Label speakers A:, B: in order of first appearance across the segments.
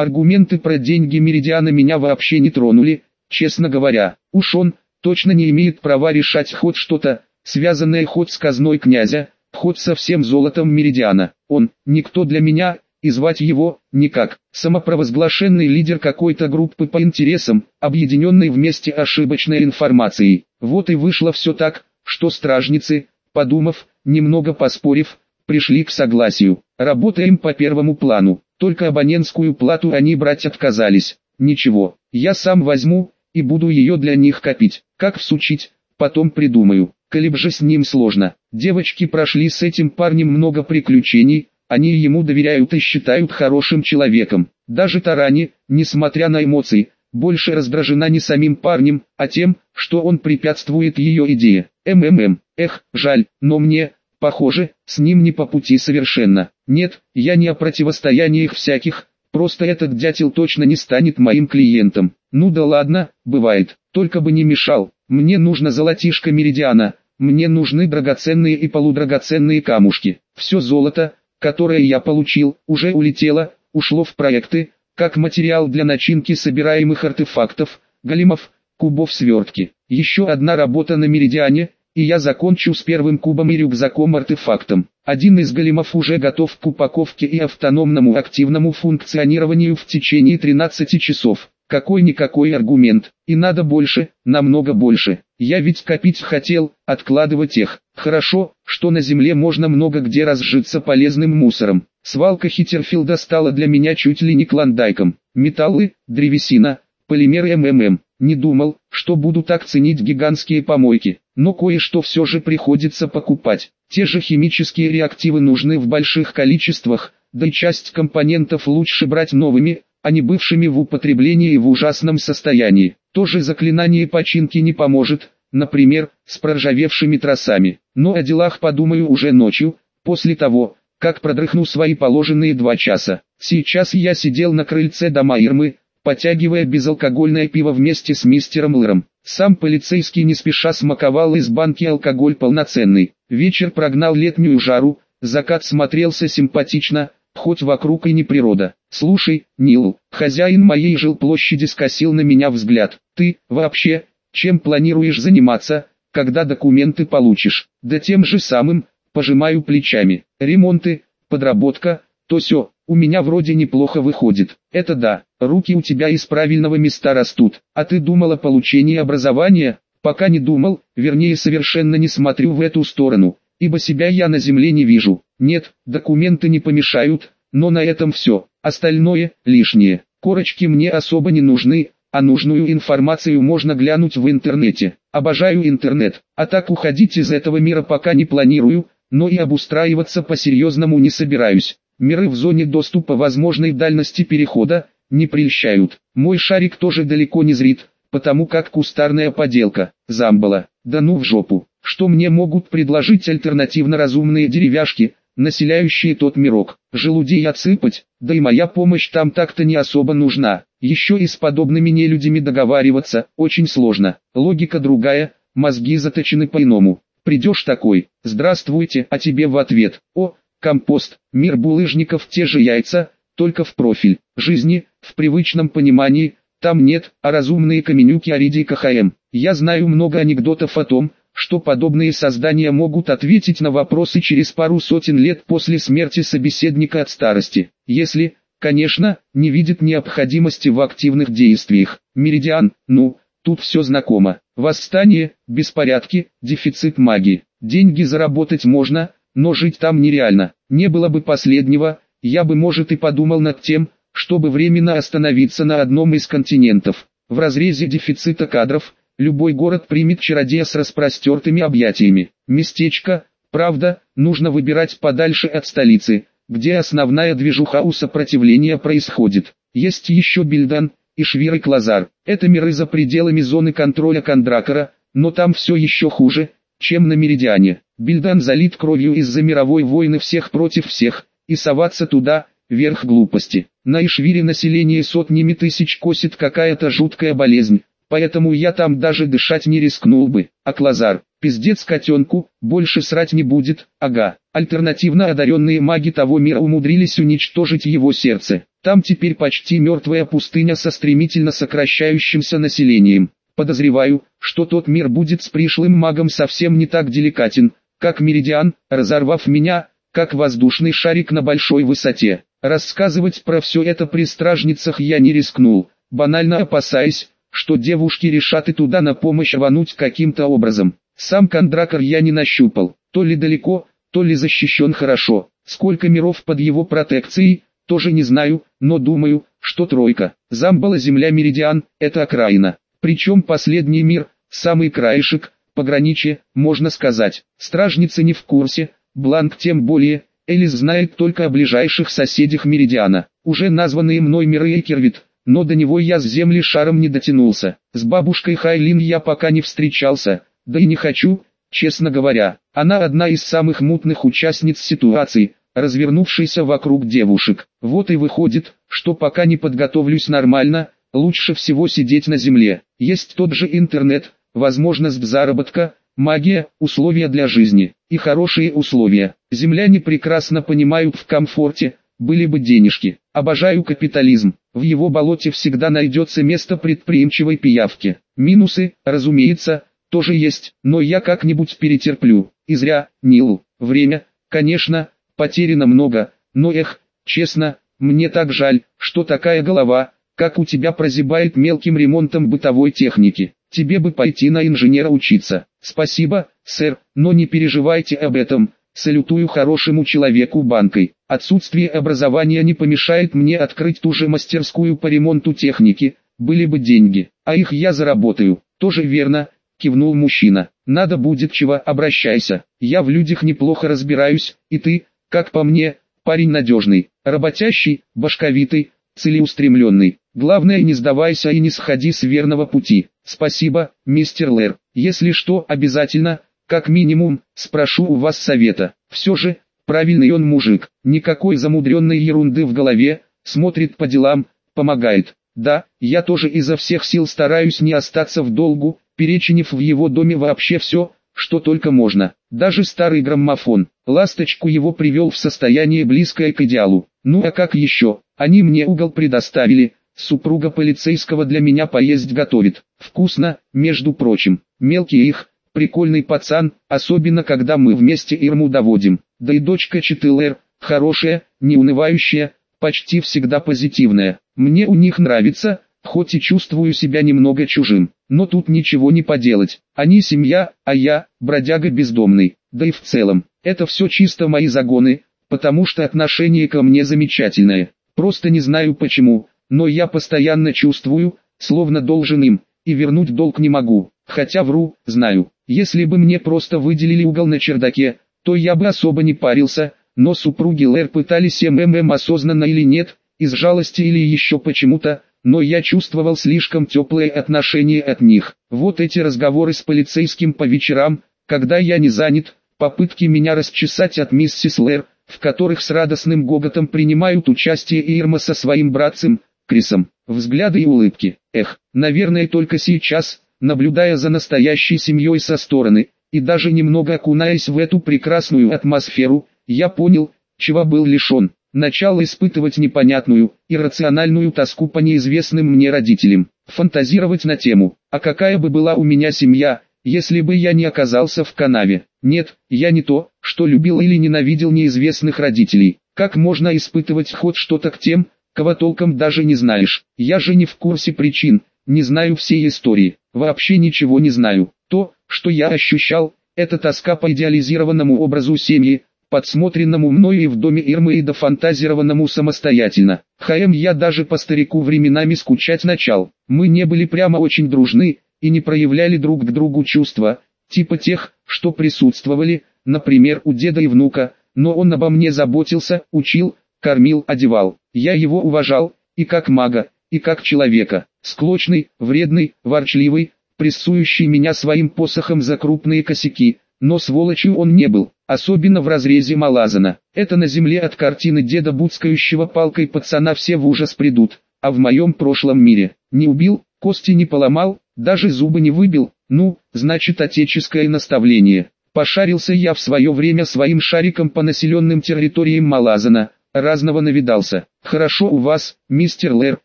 A: Аргументы про деньги Меридиана меня вообще не тронули, честно говоря. Уж он, точно не имеет права решать хоть что-то, связанное хоть с казной князя, хоть со всем золотом Меридиана. Он, никто для меня, и звать его, никак. Самопровозглашенный лидер какой-то группы по интересам, объединенной вместе ошибочной информацией. Вот и вышло все так, что стражницы, подумав, немного поспорив, пришли к согласию. Работаем по первому плану, только абонентскую плату они брать отказались. Ничего, я сам возьму, и буду ее для них копить. Как всучить, потом придумаю. Колеб же с ним сложно. Девочки прошли с этим парнем много приключений, они ему доверяют и считают хорошим человеком. Даже Тарани, несмотря на эмоции, больше раздражена не самим парнем, а тем, что он препятствует ее идее. МММ, эх, жаль, но мне, похоже, с ним не по пути совершенно. Нет, я не о противостояниях всяких, просто этот дятел точно не станет моим клиентом. Ну да ладно, бывает, только бы не мешал. Мне нужно золотишко меридиана, мне нужны драгоценные и полудрагоценные камушки. Все золото, которое я получил, уже улетело, ушло в проекты, как материал для начинки собираемых артефактов, големов, кубов свертки. Еще одна работа на Меридиане, и я закончу с первым кубом и рюкзаком-артефактом. Один из големов уже готов к упаковке и автономному активному функционированию в течение 13 часов. Какой-никакой аргумент, и надо больше, намного больше. Я ведь копить хотел, откладывать их. Хорошо, что на земле можно много где разжиться полезным мусором. Свалка Хиттерфилда стала для меня чуть ли не клондайком. Металлы, древесина, полимеры МММ. Не думал, что буду так ценить гигантские помойки, но кое-что все же приходится покупать. Те же химические реактивы нужны в больших количествах, да и часть компонентов лучше брать новыми, а не бывшими в употреблении и в ужасном состоянии. Тоже заклинание починки не поможет, например, с проржавевшими тросами. Но о делах подумаю уже ночью, после того, как продрыхну свои положенные два часа. Сейчас я сидел на крыльце дома Ирмы, потягивая безалкогольное пиво вместе с мистером Лыром. Сам полицейский не спеша смаковал из банки алкоголь полноценный. Вечер прогнал летнюю жару, закат смотрелся симпатично, хоть вокруг и не природа. Слушай, Нил, хозяин моей жилплощади скосил на меня взгляд. Ты, вообще, чем планируешь заниматься, когда документы получишь? Да тем же самым, пожимаю плечами. Ремонты, подработка, то все, у меня вроде неплохо выходит. Это да, руки у тебя из правильного места растут. А ты думал о получении образования? Пока не думал, вернее совершенно не смотрю в эту сторону, ибо себя я на земле не вижу. Нет, документы не помешают, но на этом все. Остальное – лишнее. Корочки мне особо не нужны, а нужную информацию можно глянуть в интернете. Обожаю интернет, а так уходить из этого мира пока не планирую, но и обустраиваться по-серьезному не собираюсь. Миры в зоне доступа возможной дальности перехода не прельщают. Мой шарик тоже далеко не зрит, потому как кустарная поделка, замбала, да ну в жопу. Что мне могут предложить альтернативно разумные деревяшки, населяющие тот мирок? Желудей отсыпать, да и моя помощь там так-то не особо нужна. Еще и с подобными нелюдями договариваться, очень сложно. Логика другая, мозги заточены по-иному. Придешь такой, здравствуйте, а тебе в ответ, о, компост, мир булыжников те же яйца, только в профиль. Жизни, в привычном понимании, там нет, а разумные каменюки Аридий КХМ. Я знаю много анекдотов о том, что подобные создания могут ответить на вопросы через пару сотен лет после смерти собеседника от старости. Если, конечно, не видит необходимости в активных действиях. Меридиан, ну, тут все знакомо. Восстание, беспорядки, дефицит магии. Деньги заработать можно, но жить там нереально. Не было бы последнего, я бы может и подумал над тем, чтобы временно остановиться на одном из континентов. В разрезе дефицита кадров, любой город примет чародея с распростертыми объятиями. Местечко, правда, нужно выбирать подальше от столицы, где основная движуха у сопротивления происходит. Есть еще Бильдан и Швир и Клазар. Это миры за пределами зоны контроля Кондракора, но там все еще хуже, чем на Меридиане. Бильдан залит кровью из-за мировой войны всех против всех, и соваться туда – верх глупости. На Ишвире население сотнями тысяч косит какая-то жуткая болезнь, поэтому я там даже дышать не рискнул бы. А Клазар, пиздец котенку, больше срать не будет, ага. Альтернативно одаренные маги того мира умудрились уничтожить его сердце. Там теперь почти мертвая пустыня со стремительно сокращающимся населением. Подозреваю, что тот мир будет с пришлым магом совсем не так деликатен, как Меридиан, разорвав меня, как воздушный шарик на большой высоте. Рассказывать про все это при стражницах я не рискнул, банально опасаясь, что девушки решат и туда на помощь рвануть каким-то образом. Сам Кондракор я не нащупал, то ли далеко, то ли защищен хорошо. Сколько миров под его протекцией, тоже не знаю, но думаю, что тройка. Замбала земля Меридиан, это окраина. Причем последний мир, самый краешек, пограничье, можно сказать. Стражница не в курсе, Бланк тем более, Элис знает только о ближайших соседях Меридиана. Уже названные мной миры Экервит, но до него я с земли шаром не дотянулся. С бабушкой Хайлин я пока не встречался, да и не хочу, честно говоря. Она одна из самых мутных участниц ситуации, развернувшейся вокруг девушек. Вот и выходит, что пока не подготовлюсь нормально, лучше всего сидеть на земле. Есть тот же интернет, возможность заработка, магия, условия для жизни и хорошие условия. Земляне прекрасно понимают в комфорте, были бы денежки. Обожаю капитализм. В его болоте всегда найдется место предприимчивой пиявки. Минусы, разумеется, тоже есть, но я как-нибудь перетерплю. И зря, Нил. Время, конечно, потеряно много, но эх, честно, мне так жаль, что такая голова, как у тебя прозябает мелким ремонтом бытовой техники. Тебе бы пойти на инженера учиться. Спасибо, сэр, но не переживайте об этом. Салютую хорошему человеку банкой. Отсутствие образования не помешает мне открыть ту же мастерскую по ремонту техники. Были бы деньги, а их я заработаю. Тоже верно, кивнул мужчина. Надо будет чего, обращайся. Я в людях неплохо разбираюсь, и ты, как по мне, парень надежный, работящий, башковитый, целеустремленный. Главное не сдавайся и не сходи с верного пути. Спасибо, мистер Лэр. Если что, обязательно, как минимум, спрошу у вас совета. Все же, правильный он мужик, никакой замудренной ерунды в голове, смотрит по делам, помогает. Да, я тоже изо всех сил стараюсь не остаться в долгу, перечинив в его доме вообще все, что только можно. Даже старый граммофон, ласточку его привел в состояние близкое к идеалу. Ну а как еще, они мне угол предоставили, Супруга полицейского для меня поесть готовит. Вкусно, между прочим. Мелкий их, прикольный пацан, особенно когда мы вместе Ирму доводим. Да и дочка Читылэр, хорошая, неунывающая, почти всегда позитивная. Мне у них нравится, хоть и чувствую себя немного чужим. Но тут ничего не поделать. Они семья, а я, бродяга бездомный. Да и в целом, это все чисто мои загоны, потому что отношение ко мне замечательное. Просто не знаю почему, но я постоянно чувствую, словно должен им, и вернуть долг не могу, хотя вру, знаю. Если бы мне просто выделили угол на чердаке, то я бы особо не парился, но супруги Лэр пытались МММ осознанно или нет, из жалости или еще почему-то, но я чувствовал слишком теплые отношения от них. Вот эти разговоры с полицейским по вечерам, когда я не занят, попытки меня расчесать от миссис Лэр, в которых с радостным гоготом принимают участие Ирма со своим братцем, Крисом, взгляды и улыбки. Эх, наверное только сейчас, наблюдая за настоящей семьей со стороны, и даже немного окунаясь в эту прекрасную атмосферу, я понял, чего был лишен. Начал испытывать непонятную, иррациональную тоску по неизвестным мне родителям. Фантазировать на тему, а какая бы была у меня семья, если бы я не оказался в канаве. Нет, я не то, что любил или ненавидел неизвестных родителей. Как можно испытывать хоть что-то к тем, кого толком даже не знаешь. Я же не в курсе причин, не знаю всей истории, вообще ничего не знаю. То, что я ощущал, это тоска по идеализированному образу семьи, подсмотренному мною и в доме Ирмы и дофантазированному самостоятельно. ХМ я даже по старику временами скучать начал. Мы не были прямо очень дружны, и не проявляли друг к другу чувства, типа тех, что присутствовали, например, у деда и внука, но он обо мне заботился, учил, кормил, одевал. Я его уважал, и как мага, и как человека, склочный, вредный, ворчливый, прессующий меня своим посохом за крупные косяки, но сволочью он не был, особенно в разрезе Малазана. Это на земле от картины деда буцкающего палкой пацана все в ужас придут, а в моем прошлом мире, не убил, кости не поломал, даже зубы не выбил, ну, значит отеческое наставление. Пошарился я в свое время своим шариком по населенным территориям Малазана, разного навидался. Хорошо у вас, мистер Лэр,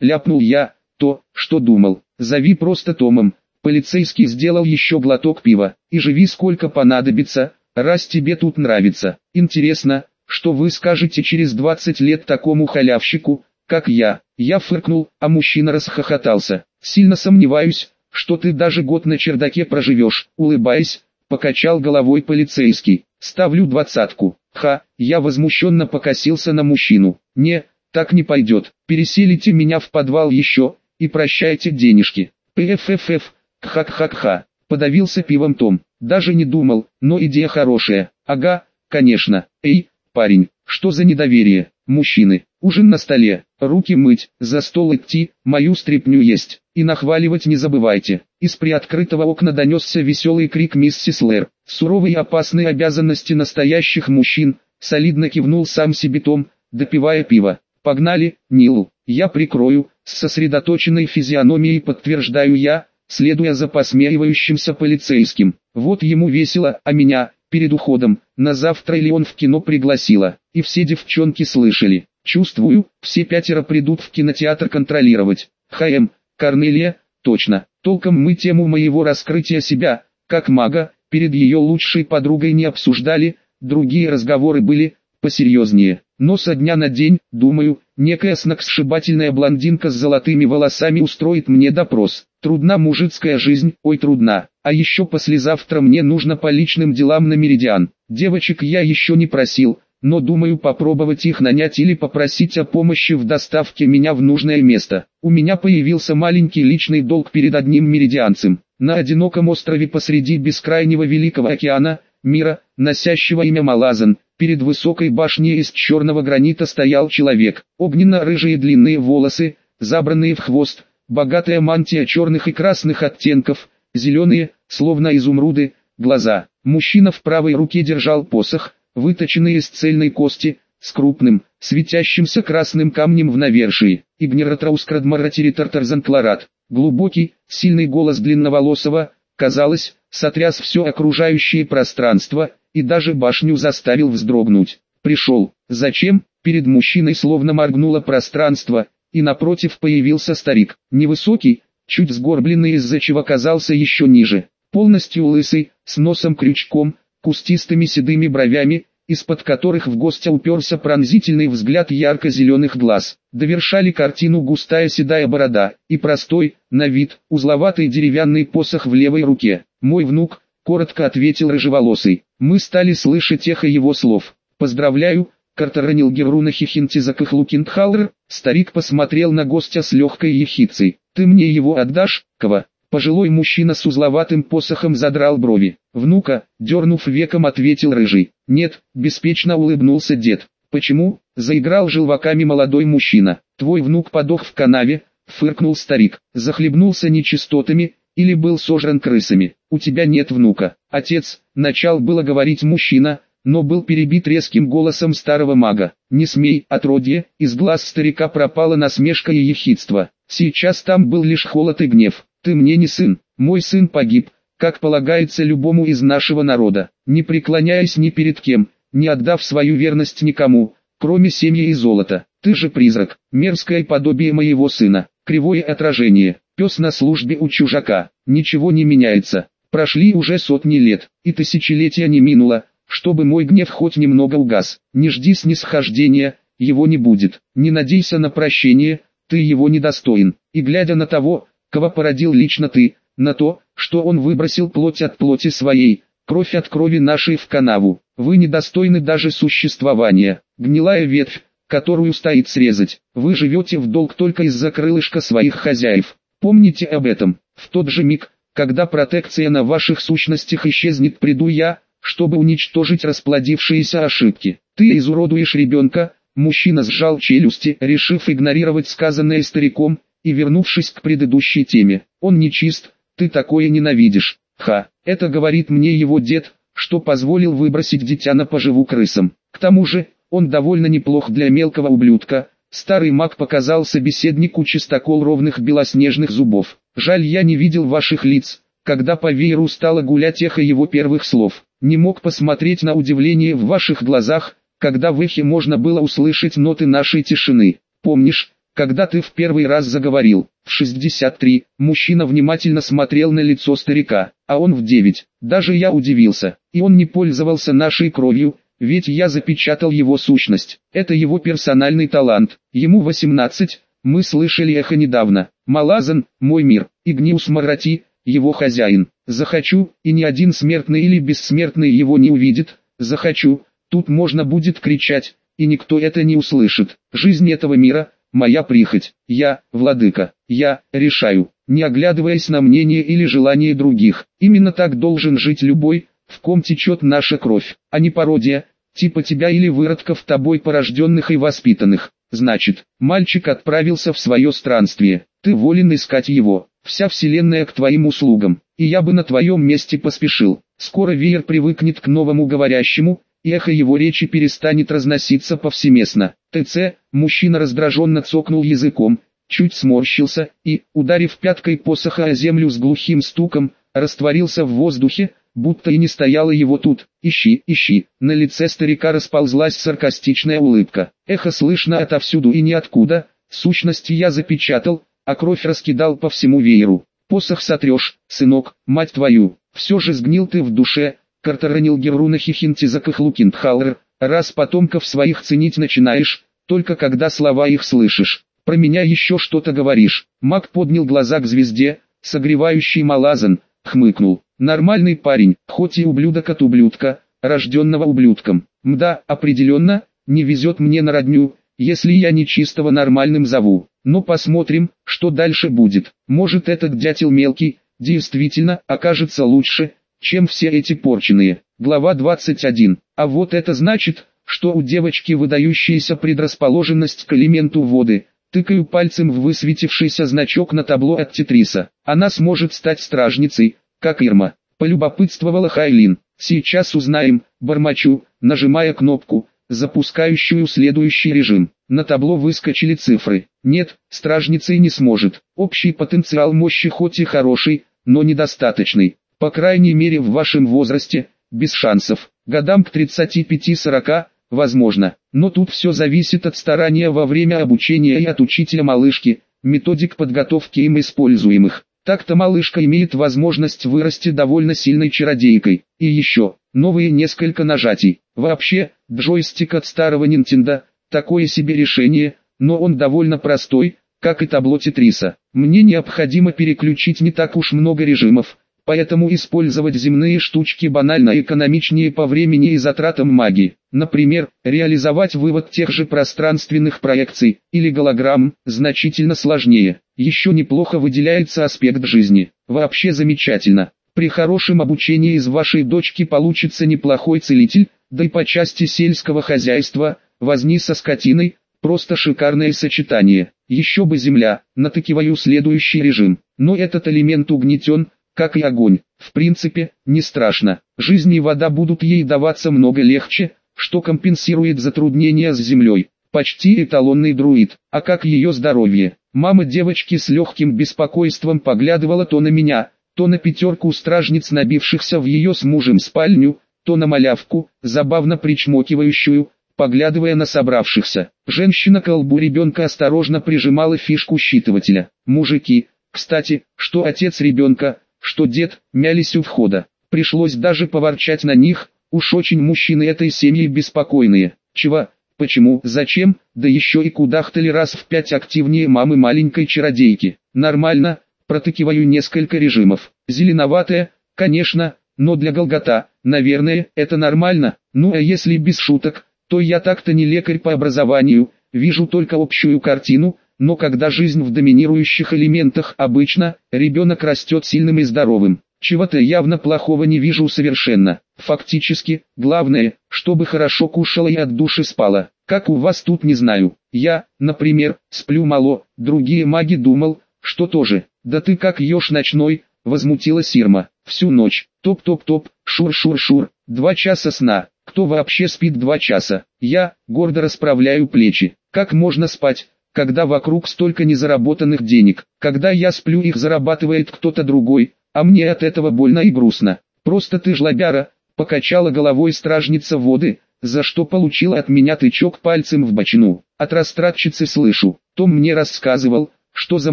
A: ляпнул я, то, что думал. Зови просто Томом. Полицейский сделал еще глоток пива. И живи сколько понадобится, раз тебе тут нравится. Интересно, что вы скажете через 20 лет такому халявщику, как я? Я фыркнул, а мужчина расхохотался. Сильно сомневаюсь, что ты даже год на чердаке проживешь, улыбаясь, покачал головой полицейский. Ставлю двадцатку. Ха, я возмущенно покосился на мужчину. Не, так не пойдет. Переселите меня в подвал еще, и прощайте денежки. Пффф, кхак-хак-ха. Подавился пивом Том. Даже не думал, но идея хорошая. Ага, конечно. Эй, парень, что за недоверие? Мужчины, ужин на столе, руки мыть, за стол идти, мою стряпню есть. И нахваливать не забывайте. Из приоткрытого окна донесся веселый крик миссис Лэр. Суровые опасные обязанности настоящих мужчин, солидно кивнул сам себе Том, допивая пиво. Погнали, Нил, я прикрою, с сосредоточенной физиономией подтверждаю я, следуя за посмеивающимся полицейским. Вот ему весело, а меня, перед уходом, на завтра или он в кино пригласила, и все девчонки слышали. Чувствую, все пятеро придут в кинотеатр контролировать. ХМ, Корнелия, точно, толком мы тему моего раскрытия себя, как мага, перед ее лучшей подругой не обсуждали, другие разговоры были, посерьезнее. Но со дня на день, думаю, некая сногсшибательная блондинка с золотыми волосами устроит мне допрос. Трудна мужицкая жизнь, ой трудна. А еще послезавтра мне нужно по личным делам на Меридиан. Девочек я еще не просил, но думаю попробовать их нанять или попросить о помощи в доставке меня в нужное место. У меня появился маленький личный долг перед одним меридианцем. На одиноком острове посреди бескрайнего Великого океана, мира, носящего имя Малазан, перед высокой башней из черного гранита стоял человек. Огненно-рыжие длинные волосы, забранные в хвост, богатая мантия черных и красных оттенков, зеленые, словно изумруды, глаза. Мужчина в правой руке держал посох, выточенный из цельной кости, с крупным, светящимся красным камнем в навершии. Игнератраускрадмаратиритартарзанкларат. Глубокий, сильный голос длинноволосого, казалось, сотряс все окружающее пространство, и даже башню заставил вздрогнуть. Пришел. Зачем? Перед мужчиной словно моргнуло пространство, и напротив появился старик. Невысокий, чуть сгорбленный из-за чего казался еще ниже. Полностью лысый, с носом крючком, кустистыми седыми бровями, из-под которых в гостя уперся пронзительный взгляд ярко-зеленых глаз. Довершали картину густая седая борода и простой, на вид, узловатый деревянный посох в левой руке. «Мой внук», — коротко ответил рыжеволосый. Мы стали слышать эхо его слов. «Поздравляю», — Картаранил Геруна Хихинтизак Лукиндхаллер, старик посмотрел на гостя с легкой ехицей. «Ты мне его отдашь, Кова?» Пожилой мужчина с узловатым посохом задрал брови. «Внука», дернув веком ответил рыжий. «Нет», беспечно улыбнулся дед. «Почему?» Заиграл желваками молодой мужчина. «Твой внук подох в канаве», фыркнул старик. «Захлебнулся нечистотами, или был сожран крысами. У тебя нет внука». Отец, начал было говорить мужчина, но был перебит резким голосом старого мага. «Не смей, отродье!» Из глаз старика пропала насмешка и ехидство. Сейчас там был лишь холод и гнев. Ты мне не сын, мой сын погиб, как полагается любому из нашего народа, не преклоняясь ни перед кем, не отдав свою верность никому, кроме семьи и золота. Ты же призрак, мерзкое подобие моего сына, кривое отражение, пес на службе у чужака, ничего не меняется. Прошли уже сотни лет, и тысячелетия не минуло, чтобы мой гнев хоть немного угас. Не жди снисхождения, его не будет. Не надейся на прощение, ты его недостоин. И глядя на того, кого породил лично ты, на то, что он выбросил плоть от плоти своей, кровь от крови нашей в канаву. Вы недостойны даже существования, гнилая ветвь, которую стоит срезать. Вы живете в долг только из-за крылышка своих хозяев. Помните об этом. В тот же миг, когда протекция на ваших сущностях исчезнет, приду я, чтобы уничтожить расплодившиеся ошибки. Ты изуродуешь ребенка, мужчина сжал челюсти, решив игнорировать сказанное стариком, и вернувшись к предыдущей теме, он нечист, ты такое ненавидишь. Ха, это говорит мне его дед, что позволил выбросить дитя на поживу крысам. К тому же, он довольно неплох для мелкого ублюдка. Старый маг показал собеседнику чистокол ровных белоснежных зубов. Жаль я не видел ваших лиц, когда по вееру стало гулять эхо его первых слов. Не мог посмотреть на удивление в ваших глазах, когда в эхе можно было услышать ноты нашей тишины. Помнишь, когда ты в первый раз заговорил, в 63, мужчина внимательно смотрел на лицо старика, а он в 9. Даже я удивился, и он не пользовался нашей кровью, ведь я запечатал его сущность. Это его персональный талант. Ему 18, мы слышали эхо недавно. Малазан, мой мир, Игниус Марати, его хозяин. Захочу, и ни один смертный или бессмертный его не увидит. Захочу, тут можно будет кричать, и никто это не услышит. Жизнь этого мира, моя прихоть, я, владыка, я, решаю, не оглядываясь на мнение или желание других. Именно так должен жить любой, в ком течет наша кровь, а не пародия, типа тебя или выродков тобой порожденных и воспитанных. Значит, мальчик отправился в свое странствие, ты волен искать его, вся вселенная к твоим услугам, и я бы на твоем месте поспешил. Скоро веер привыкнет к новому говорящему, эхо его речи перестанет разноситься повсеместно. ТЦ, мужчина раздраженно цокнул языком, чуть сморщился и, ударив пяткой посоха о землю с глухим стуком, растворился в воздухе, будто и не стояло его тут. «Ищи, ищи!» На лице старика расползлась саркастичная улыбка. Эхо слышно отовсюду и ниоткуда, сущности я запечатал, а кровь раскидал по всему вееру. «Посох сотрешь, сынок, мать твою, все же сгнил ты в душе, Картаранил Геруна Хихинтизаках Лукинтхаллер, раз потомков своих ценить начинаешь, только когда слова их слышишь. Про меня еще что-то говоришь. Маг поднял глаза к звезде, согревающий Малазан, хмыкнул. Нормальный парень, хоть и ублюдок от ублюдка, рожденного ублюдком. Мда, определенно, не везет мне на родню, если я нечистого нормальным зову. Но посмотрим, что дальше будет. Может этот дятел мелкий, действительно, окажется лучше, чем все эти порченые. Глава 21. А вот это значит, что у девочки выдающаяся предрасположенность к элементу воды. Тыкаю пальцем в высветившийся значок на табло от Тетриса. Она сможет стать стражницей, как Ирма. Полюбопытствовала Хайлин. Сейчас узнаем, бормочу, нажимая кнопку, запускающую следующий режим. На табло выскочили цифры. Нет, стражницей не сможет. Общий потенциал мощи хоть и хороший, но недостаточный. По крайней мере в вашем возрасте, без шансов. Годам к 35-40, возможно. Но тут все зависит от старания во время обучения и от учителя малышки, методик подготовки им используемых. Так-то малышка имеет возможность вырасти довольно сильной чародейкой. И еще, новые несколько нажатий. Вообще, джойстик от старого Nintendo, такое себе решение, но он довольно простой, как и табло Тетриса. Мне необходимо переключить не так уж много режимов, Поэтому использовать земные штучки банально экономичнее по времени и затратам магии. Например, реализовать вывод тех же пространственных проекций, или голограмм, значительно сложнее. Еще неплохо выделяется аспект жизни. Вообще замечательно. При хорошем обучении из вашей дочки получится неплохой целитель, да и по части сельского хозяйства, возни со скотиной, просто шикарное сочетание. Еще бы земля, натыкиваю следующий режим. Но этот элемент угнетен, как и огонь. В принципе, не страшно. Жизнь и вода будут ей даваться много легче, что компенсирует затруднения с землей. Почти эталонный друид. А как ее здоровье? Мама девочки с легким беспокойством поглядывала то на меня, то на пятерку стражниц, набившихся в ее с мужем спальню, то на малявку, забавно причмокивающую, поглядывая на собравшихся. Женщина колбу ребенка осторожно прижимала фишку считывателя. Мужики, кстати, что отец ребенка, что дед, мялись у входа. Пришлось даже поворчать на них, уж очень мужчины этой семьи беспокойные. Чего, почему, зачем, да еще и кудахтали раз в пять активнее мамы маленькой чародейки. Нормально, протыкиваю несколько режимов. Зеленоватая, конечно, но для Голгота, наверное, это нормально. Ну а если без шуток, то я так-то не лекарь по образованию, вижу только общую картину, но когда жизнь в доминирующих элементах обычно, ребенок растет сильным и здоровым. Чего-то явно плохого не вижу совершенно. Фактически, главное, чтобы хорошо кушала и от души спала. Как у вас тут не знаю. Я, например, сплю мало, другие маги думал, что тоже. Да ты как еж ночной, возмутилась Ирма. Всю ночь, топ-топ-топ, шур-шур-шур, два часа сна. Кто вообще спит два часа? Я, гордо расправляю плечи. Как можно спать, когда вокруг столько незаработанных денег, когда я сплю их зарабатывает кто-то другой, а мне от этого больно и грустно. Просто ты жлобяра, покачала головой стражница воды, за что получила от меня тычок пальцем в бочину. От растратчицы слышу, Том мне рассказывал, что за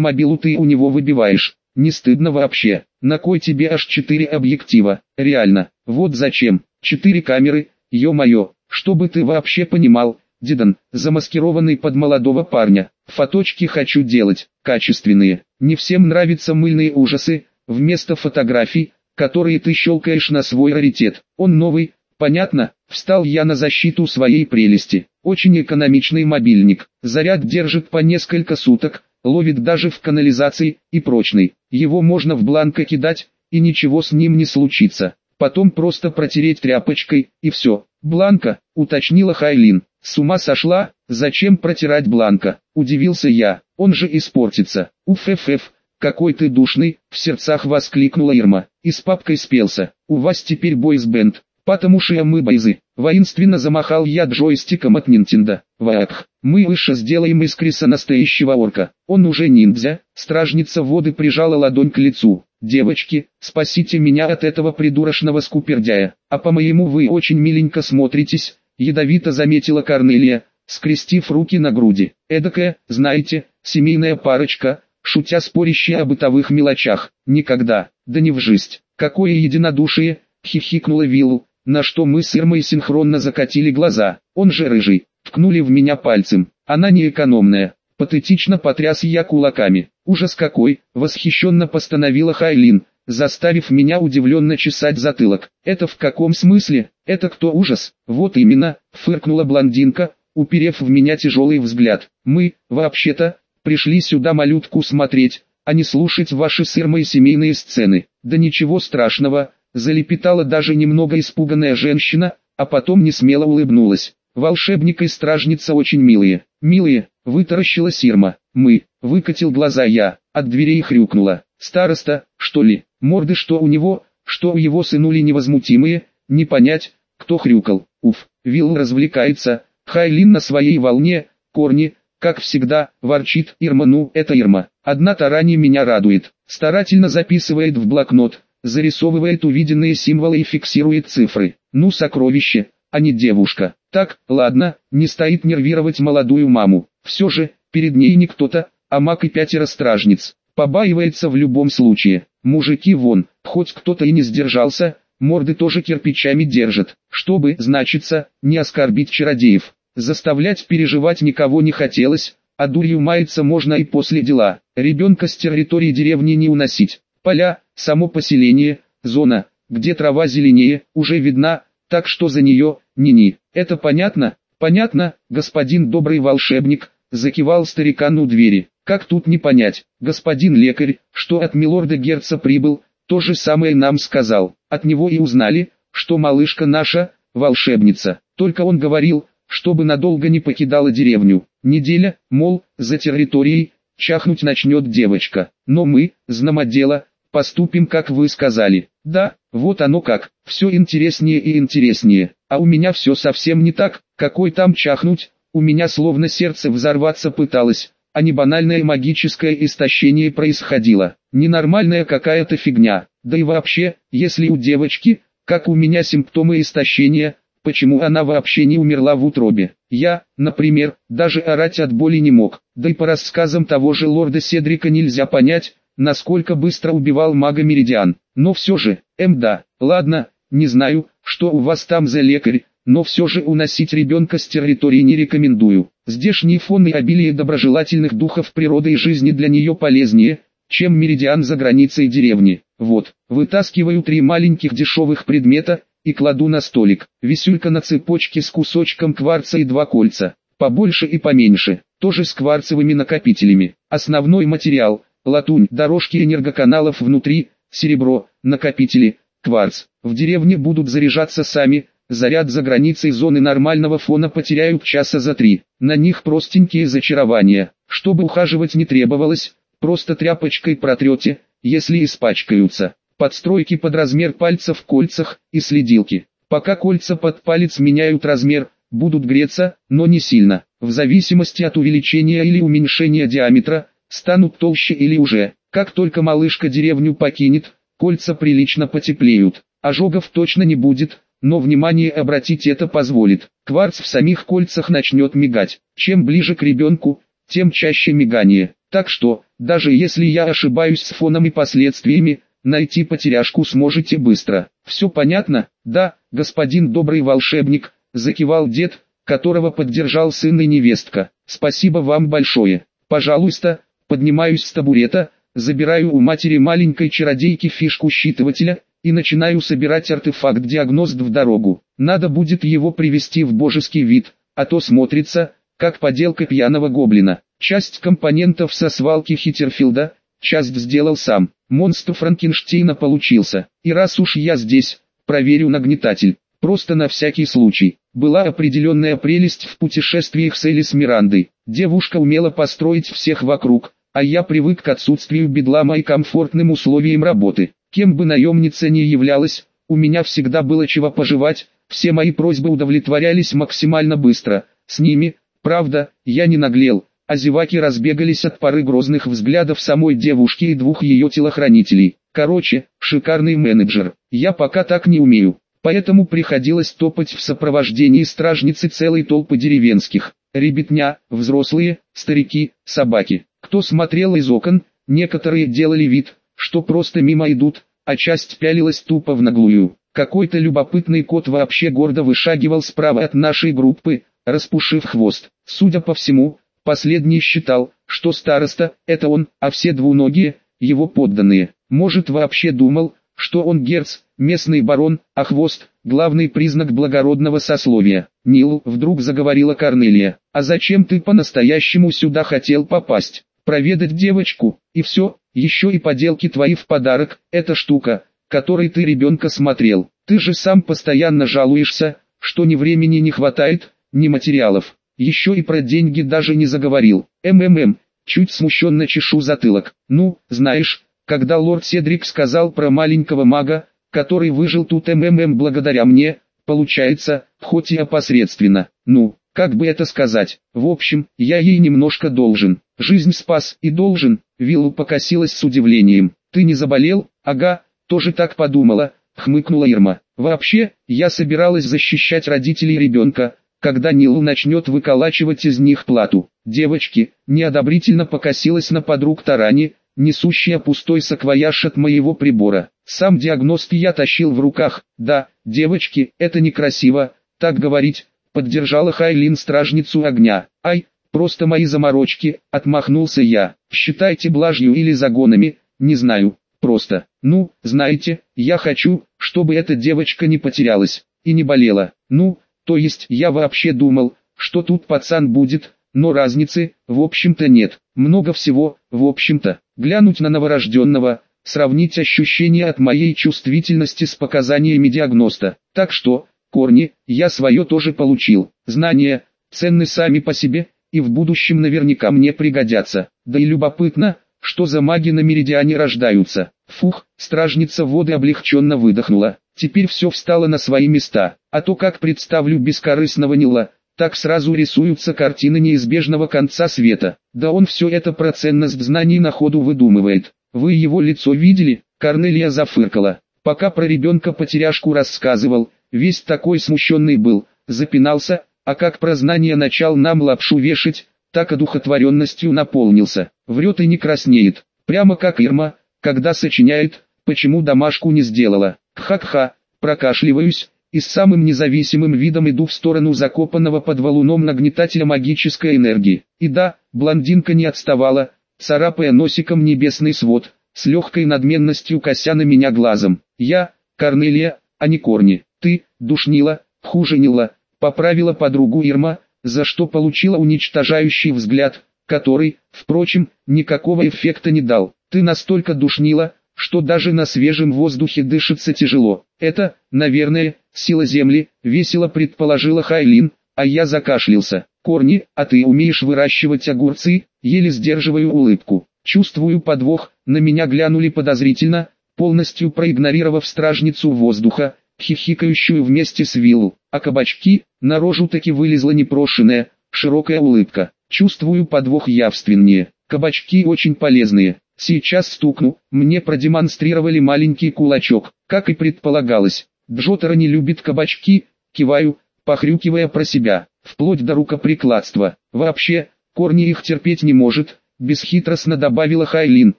A: мобилу ты у него выбиваешь. Не стыдно вообще. На кой тебе аж четыре объектива? Реально. Вот зачем. Четыре камеры, ё-моё. Чтобы ты вообще понимал, Дидан, замаскированный под молодого парня. Фоточки хочу делать, качественные. Не всем нравятся мыльные ужасы, вместо фотографий, которые ты щелкаешь на свой раритет. Он новый, понятно, встал я на защиту своей прелести. Очень экономичный мобильник, заряд держит по несколько суток, ловит даже в канализации, и прочный. Его можно в бланко кидать, и ничего с ним не случится. Потом просто протереть тряпочкой, и все. Бланка, уточнила Хайлин. С ума сошла, зачем протирать бланка? Удивился я, он же испортится. Уф-ф-ф, какой ты душный, в сердцах воскликнула Ирма. И с папкой спелся. У вас теперь бойсбенд, потому что мы бойзы. Воинственно замахал я джойстиком от Нинтенда. Ваах, мы выше сделаем из Криса настоящего орка. Он уже ниндзя, стражница воды прижала ладонь к лицу. Девочки, спасите меня от этого придурочного скупердяя. А по-моему вы очень миленько смотритесь, ядовито заметила Корнелия, скрестив руки на груди. Эдакая, знаете, семейная парочка, шутя спорящая о бытовых мелочах. Никогда, да не в жизнь. Какое единодушие, хихикнула Виллу, на что мы с Ирмой синхронно закатили глаза. Он же рыжий, ткнули в меня пальцем. Она неэкономная. Патетично потряс я кулаками. Ужас какой, восхищенно постановила Хайлин, заставив меня удивленно чесать затылок. Это в каком смысле? Это кто ужас? Вот именно, фыркнула блондинка, уперев в меня тяжелый взгляд. Мы, вообще-то, пришли сюда малютку смотреть, а не слушать ваши с Ирмой семейные сцены. Да ничего страшного, залепетала даже немного испуганная женщина, а потом не смело улыбнулась. Волшебник и стражница очень милые. Милые, вытаращила Сирма. Мы, выкатил глаза я, от дверей хрюкнула. Староста, что ли, морды что у него, что у его сынули невозмутимые, не понять, кто хрюкал. Уф, Вилл развлекается, Хайлин на своей волне, корни, как всегда, ворчит Ирма, ну это Ирма. Одна тарани меня радует, старательно записывает в блокнот, зарисовывает увиденные символы и фиксирует цифры. Ну сокровище, а не девушка. Так, ладно, не стоит нервировать молодую маму. Все же, перед ней не кто-то, а маг и пятеро стражниц. Побаивается в любом случае. Мужики вон, хоть кто-то и не сдержался, морды тоже кирпичами держат. Чтобы, значится, не оскорбить чародеев. Заставлять переживать никого не хотелось, а дурью маяться можно и после дела. Ребенка с территории деревни не уносить. Поля, само поселение, зона, где трава зеленее, уже видна, так что за нее, ни-ни. Это понятно? Понятно, господин добрый волшебник, закивал старикан у двери. Как тут не понять, господин лекарь, что от милорда Герца прибыл, то же самое нам сказал. От него и узнали, что малышка наша, волшебница. Только он говорил, чтобы надолго не покидала деревню. Неделя, мол, за территорией, чахнуть начнет девочка. Но мы, знамодела, поступим как вы сказали. Да, вот оно как, все интереснее и интереснее, а у меня все совсем не так, какой там чахнуть, у меня словно сердце взорваться пыталось, а не банальное магическое истощение происходило, ненормальная какая-то фигня, да и вообще, если у девочки, как у меня симптомы истощения, почему она вообще не умерла в утробе. Я, например, даже орать от боли не мог, да и по рассказам того же лорда Седрика нельзя понять, насколько быстро убивал мага Меридиан. Но все же, эм да, ладно, не знаю, что у вас там за лекарь, но все же уносить ребенка с территории не рекомендую. Здешний фон и обилие доброжелательных духов природы и жизни для нее полезнее, чем меридиан за границей деревни. Вот, вытаскиваю три маленьких дешевых предмета и кладу на столик. Висюлька на цепочке с кусочком кварца и два кольца, побольше и поменьше, тоже с кварцевыми накопителями. Основной материал, латунь, дорожки энергоканалов внутри, серебро, накопители, кварц. В деревне будут заряжаться сами, заряд за границей зоны нормального фона потеряют часа за три. На них простенькие зачарования. Чтобы ухаживать не требовалось, просто тряпочкой протрете, если испачкаются. Подстройки под размер пальца в кольцах и следилки. Пока кольца под палец меняют размер, будут греться, но не сильно. В зависимости от увеличения или уменьшения диаметра, станут толще или уже. Как только малышка деревню покинет, кольца прилично потеплеют. Ожогов точно не будет, но внимание обратить это позволит. Кварц в самих кольцах начнет мигать. Чем ближе к ребенку, тем чаще мигание. Так что, даже если я ошибаюсь с фоном и последствиями, найти потеряшку сможете быстро. Все понятно? Да, господин добрый волшебник, закивал дед, которого поддержал сын и невестка. Спасибо вам большое. Пожалуйста, поднимаюсь с табурета, забираю у матери маленькой чародейки фишку считывателя, и начинаю собирать артефакт-диагност в дорогу. Надо будет его привести в божеский вид, а то смотрится, как поделка пьяного гоблина. Часть компонентов со свалки Хиттерфилда, часть сделал сам. Монстр Франкенштейна получился. И раз уж я здесь, проверю нагнетатель. Просто на всякий случай. Была определенная прелесть в путешествиях с Элис Мирандой. Девушка умела построить всех вокруг, а я привык к отсутствию бедлама и комфортным условиям работы. Кем бы наемница ни являлась, у меня всегда было чего пожевать, все мои просьбы удовлетворялись максимально быстро. С ними, правда, я не наглел, а зеваки разбегались от пары грозных взглядов самой девушки и двух ее телохранителей. Короче, шикарный менеджер. Я пока так не умею, поэтому приходилось топать в сопровождении стражницы целой толпы деревенских. Ребятня, взрослые, старики, собаки. Кто смотрел из окон, некоторые делали вид, что просто мимо идут, а часть пялилась тупо в наглую. Какой-то любопытный кот вообще гордо вышагивал справа от нашей группы, распушив хвост. Судя по всему, последний считал, что староста – это он, а все двуногие – его подданные. Может вообще думал, что он герц, местный барон, а хвост – главный признак благородного сословия. Нил вдруг заговорила Корнелия. «А зачем ты по-настоящему сюда хотел попасть? Проведать девочку, и все, еще и поделки твои в подарок, эта штука, которой ты ребенка смотрел. Ты же сам постоянно жалуешься, что ни времени не хватает, ни материалов. Еще и про деньги даже не заговорил. МММ, чуть смущенно чешу затылок. Ну, знаешь, когда лорд Седрик сказал про маленького мага, который выжил тут МММ благодаря мне, получается, хоть и опосредственно. Ну, как бы это сказать? В общем, я ей немножко должен. Жизнь спас и должен. Виллу покосилась с удивлением. Ты не заболел? Ага, тоже так подумала, хмыкнула Ирма. Вообще, я собиралась защищать родителей ребенка, когда Нил начнет выколачивать из них плату. Девочки, неодобрительно покосилась на подруг Тарани, несущая пустой саквояж от моего прибора. Сам диагност я тащил в руках. Да, девочки, это некрасиво, так говорить, Поддержала Хайлин стражницу огня. Ай, просто мои заморочки, отмахнулся я. Считайте блажью или загонами, не знаю, просто. Ну, знаете, я хочу, чтобы эта девочка не потерялась и не болела. Ну, то есть я вообще думал, что тут пацан будет, но разницы, в общем-то нет. Много всего, в общем-то. Глянуть на новорожденного, сравнить ощущения от моей чувствительности с показаниями диагноста. Так что, корни, я свое тоже получил. Знания, ценны сами по себе, и в будущем наверняка мне пригодятся. Да и любопытно, что за маги на Меридиане рождаются. Фух, стражница воды облегченно выдохнула. Теперь все встало на свои места. А то как представлю бескорыстного Нила, так сразу рисуются картины неизбежного конца света. Да он все это про ценность знаний на ходу выдумывает. Вы его лицо видели? Корнелия зафыркала. Пока про ребенка-потеряшку рассказывал, Весь такой смущенный был, запинался, а как про знание начал нам лапшу вешать, так одухотворенностью наполнился. Врет и не краснеет, прямо как Ирма, когда сочиняет, почему домашку не сделала. Ха-ха, прокашливаюсь, и с самым независимым видом иду в сторону закопанного под валуном нагнетателя магической энергии. И да, блондинка не отставала, царапая носиком небесный свод, с легкой надменностью кося на меня глазом. Я, Корнелия, а не Корни. Ты, душнила, хуже Нила, поправила подругу Ирма, за что получила уничтожающий взгляд, который, впрочем, никакого эффекта не дал. Ты настолько душнила, что даже на свежем воздухе дышится тяжело. Это, наверное, сила земли, весело предположила Хайлин, а я закашлялся. Корни, а ты умеешь выращивать огурцы? Еле сдерживаю улыбку. Чувствую подвох, на меня глянули подозрительно, полностью проигнорировав стражницу воздуха, хихикающую вместе с Виллу, а кабачки, на рожу таки вылезла непрошенная, широкая улыбка. Чувствую подвох явственнее. Кабачки очень полезные. Сейчас стукну, мне продемонстрировали маленький кулачок, как и предполагалось. Джотера не любит кабачки, киваю, похрюкивая про себя, вплоть до рукоприкладства. Вообще, корни их терпеть не может, бесхитростно добавила Хайлин,